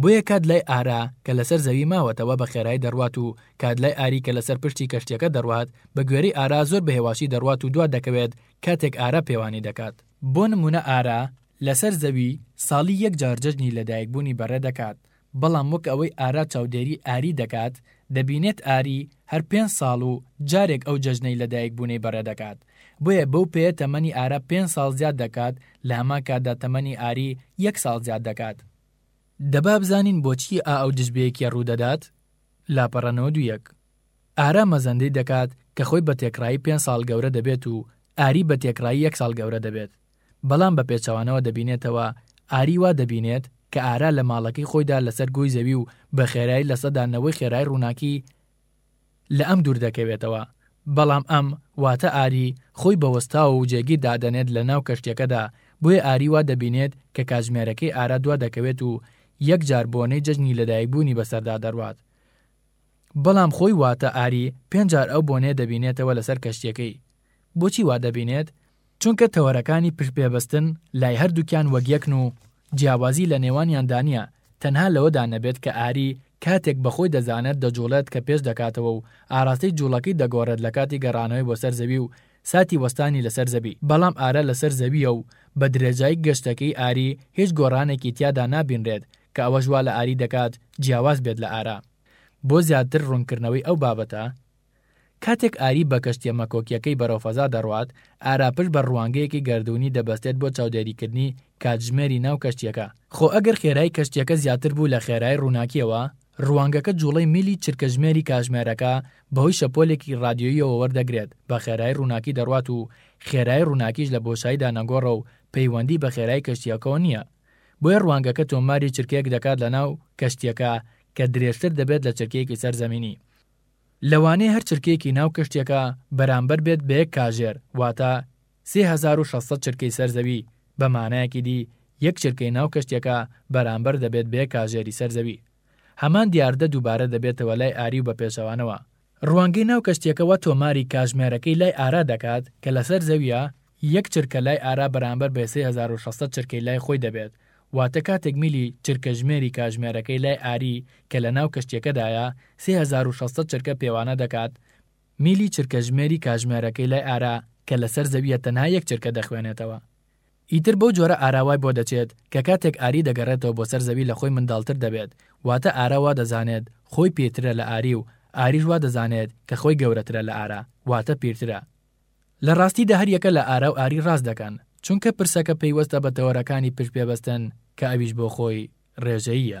بۆیە کات لای ئارا کە لەسەر زەوی ماوەتەوە بە خێرایی دەڕوات و کات لای ئاری کە لەسەر پشتی کەشتیەکە دەڕوات بە گوێرەی ئارا زۆر بە هێواشی دەڕوات و دوات دەکەوێت کاتێک ئارا پێوانی دەکات. بۆ نمونە ئارا لەسەر زەوی ساڵی یەک جار جەژنی لە دایک بوونی بەڕێ دەکات بەڵام وەک ئەوەی ئارا چاودێری ئاری دەکات دەبینێت ئاری هەر پێنج ساڵ و جارێک ئەو جەژنەی لە دایک بوونەی بەڕێ دەکات بۆیە بەو پێیە تەمەنی ئارا پێنج ساڵ زیاد دەکات، لە هەمان کاتدا تەمەنی ئاری یەک ساڵ زیاد دەکات. دە با بزانین بۆچی ئا ئەو دژبەیەکییە ڕوو دەدات؟ لاپەڕە نەوەد و یەک. ئارا مەزەندەی دەکات کە خۆی بە تێکڕایی پێنج ساڵ گەورە دەبێت و ئاری بە تێکڕایی یەک ساڵ گەورە دەبێت، بەڵام بە پێچەوانەوە دەبینێتەوە، ئاری وا دەبینێت کە ئارا لە ماڵەکەی خۆیدا لەسەر گۆی زەوی و بە خێرایی لە سەدا نەوەی خێرای ڕووناکی، لە ئەم دوور دەکەوێتەوە، بەڵام ئەم واتە ئاری خۆی بە وەستاو و جێگیر دادەنێت لە ناو کەشتیەکەدا، بۆیە ئاری وا دەبینێت کە کاتژمێرەکەی ئارا دوا دەکەوێت و یەک جار بۆنەی جەژنی لەدایک بوونی بەسەردا دەڕوات بەڵام خۆی واتە ئاری پێنج جار ئەو بۆنەیە دەبینێتەوە لەسەر کەشتیەکەی. بۆچی وا دەبینێت؟ چونکە تەوەرەکانی پشت پێ بەستن لای هەردووکیان وەک یەکن و جیاوازی لە نێوانیاندا نییە تەنها لەوەدا نەبێت کە ئاری کاتێک بە خۆی دەزانێت دەجوڵێت کە پێش دەکاتەوە و ئاراستەی جوڵەکەی دەگۆڕێت لە کاتی گەڕانەوەی بۆ سەر زەوی و ساتی وەستانی لەسەر زەوی بەڵام ئارا لەسەر زەوییە و بە درێژایی گەشتەکەی ئاری هیچ گۆڕانێکی تیادا نابینرێت کە ئەوەش وا لە ئاری دەکات جیاواز بێت لە ئارا بۆ زیاتر ڕوونکردنەوەی ئەو بابەتە کاتێک ئاری بە کەشتییە مەکۆکییەکەی بەرەو فەزا دەڕوات، ئاراپش بە ڕوانگەیەکی گەردوونی دەبەستێت بۆ چاودێریکردنی کاتژمێری ناو کەشتییەکە. خۆ ئەگەر خێرایی کەشتییەکە زیاتر بوو لە خێرایی ڕووناکییەوە، ڕوانگەکە جووڵەی میلی چرکەژمێری کاتژمێرەکە بەهۆی شەپۆلێکی ڕادیۆییەوە وەردەگرێت، بە خێرایی ڕووناکی دەڕوات و خێرایی ڕووناکیش لە بۆشاییدا نەگۆڕە و پەیوەندی بە خێرایی کەشتییەکەوە نییە. بۆیە ڕوانگەکە تۆماری چرکەیەک دەکات لەناو کەشتییەکە کە درێژتر دەبێت لە چرکەیەکی سەر زەمینی. لەوانەیە هەر چرکەیەکی ناو کەشتیەکە بەرامبەر بێت بە یەک کاژێر واتە، سێ هەزار و شەش سەد چرکەی سەر زەوی، بە مانایەکی دی یەک چرکەی ناو کەشتیەکە بەرامبەر دەبێت بە یەک کاژێری سەر زەوی. هەمان دیاردە دووبارە دەبێتەوە لای ئاری و بە پێچەوانەوە. ڕوانگەی ناو کەشتیەکەوە تۆماری کاژمێرەکەی لای ئارا دەکات کە لەسەر زەویە یەک چرکە لای ئارا بەرامبەر بە سێ هەزار و شەش سەد چرکەی لای خۆی دەبێت، واتە کاتێک میلی چرکەژمێری کاژمێرەکەی لای ئاری کە لەناو کەشتیەکەدایە سێ هەزار و شەش سەد چرکە پێوانە دەکات، میلی چرکەژمێری کاژمێرەکەی لای ئارا کە لەسەر زەویە تەنها یەک چرکە دەخوێنێتەوە. ئیتر بەو جۆرە ئارا وای بۆ دەچێت کە کاتێک ئاری دەگەڕێتەوە بۆ سەر زەوی لە خۆی منداڵتر دەبێت، واتە ئارا وا دەزانێت خۆی پیرترە لە ئاری و ئاریش وا دەزانێت کە خۆی گەورەترە لە ئارا، واتە پیرترە. لە ڕاستیدا هەر یەکە لە ئارا و ئاری ڕاست دەکەن، چونکە پرسەکە پەیوەستە بە تەوەرەکانی پشتپێبەستن کە ئەویش بۆ خۆی ڕێژەییە.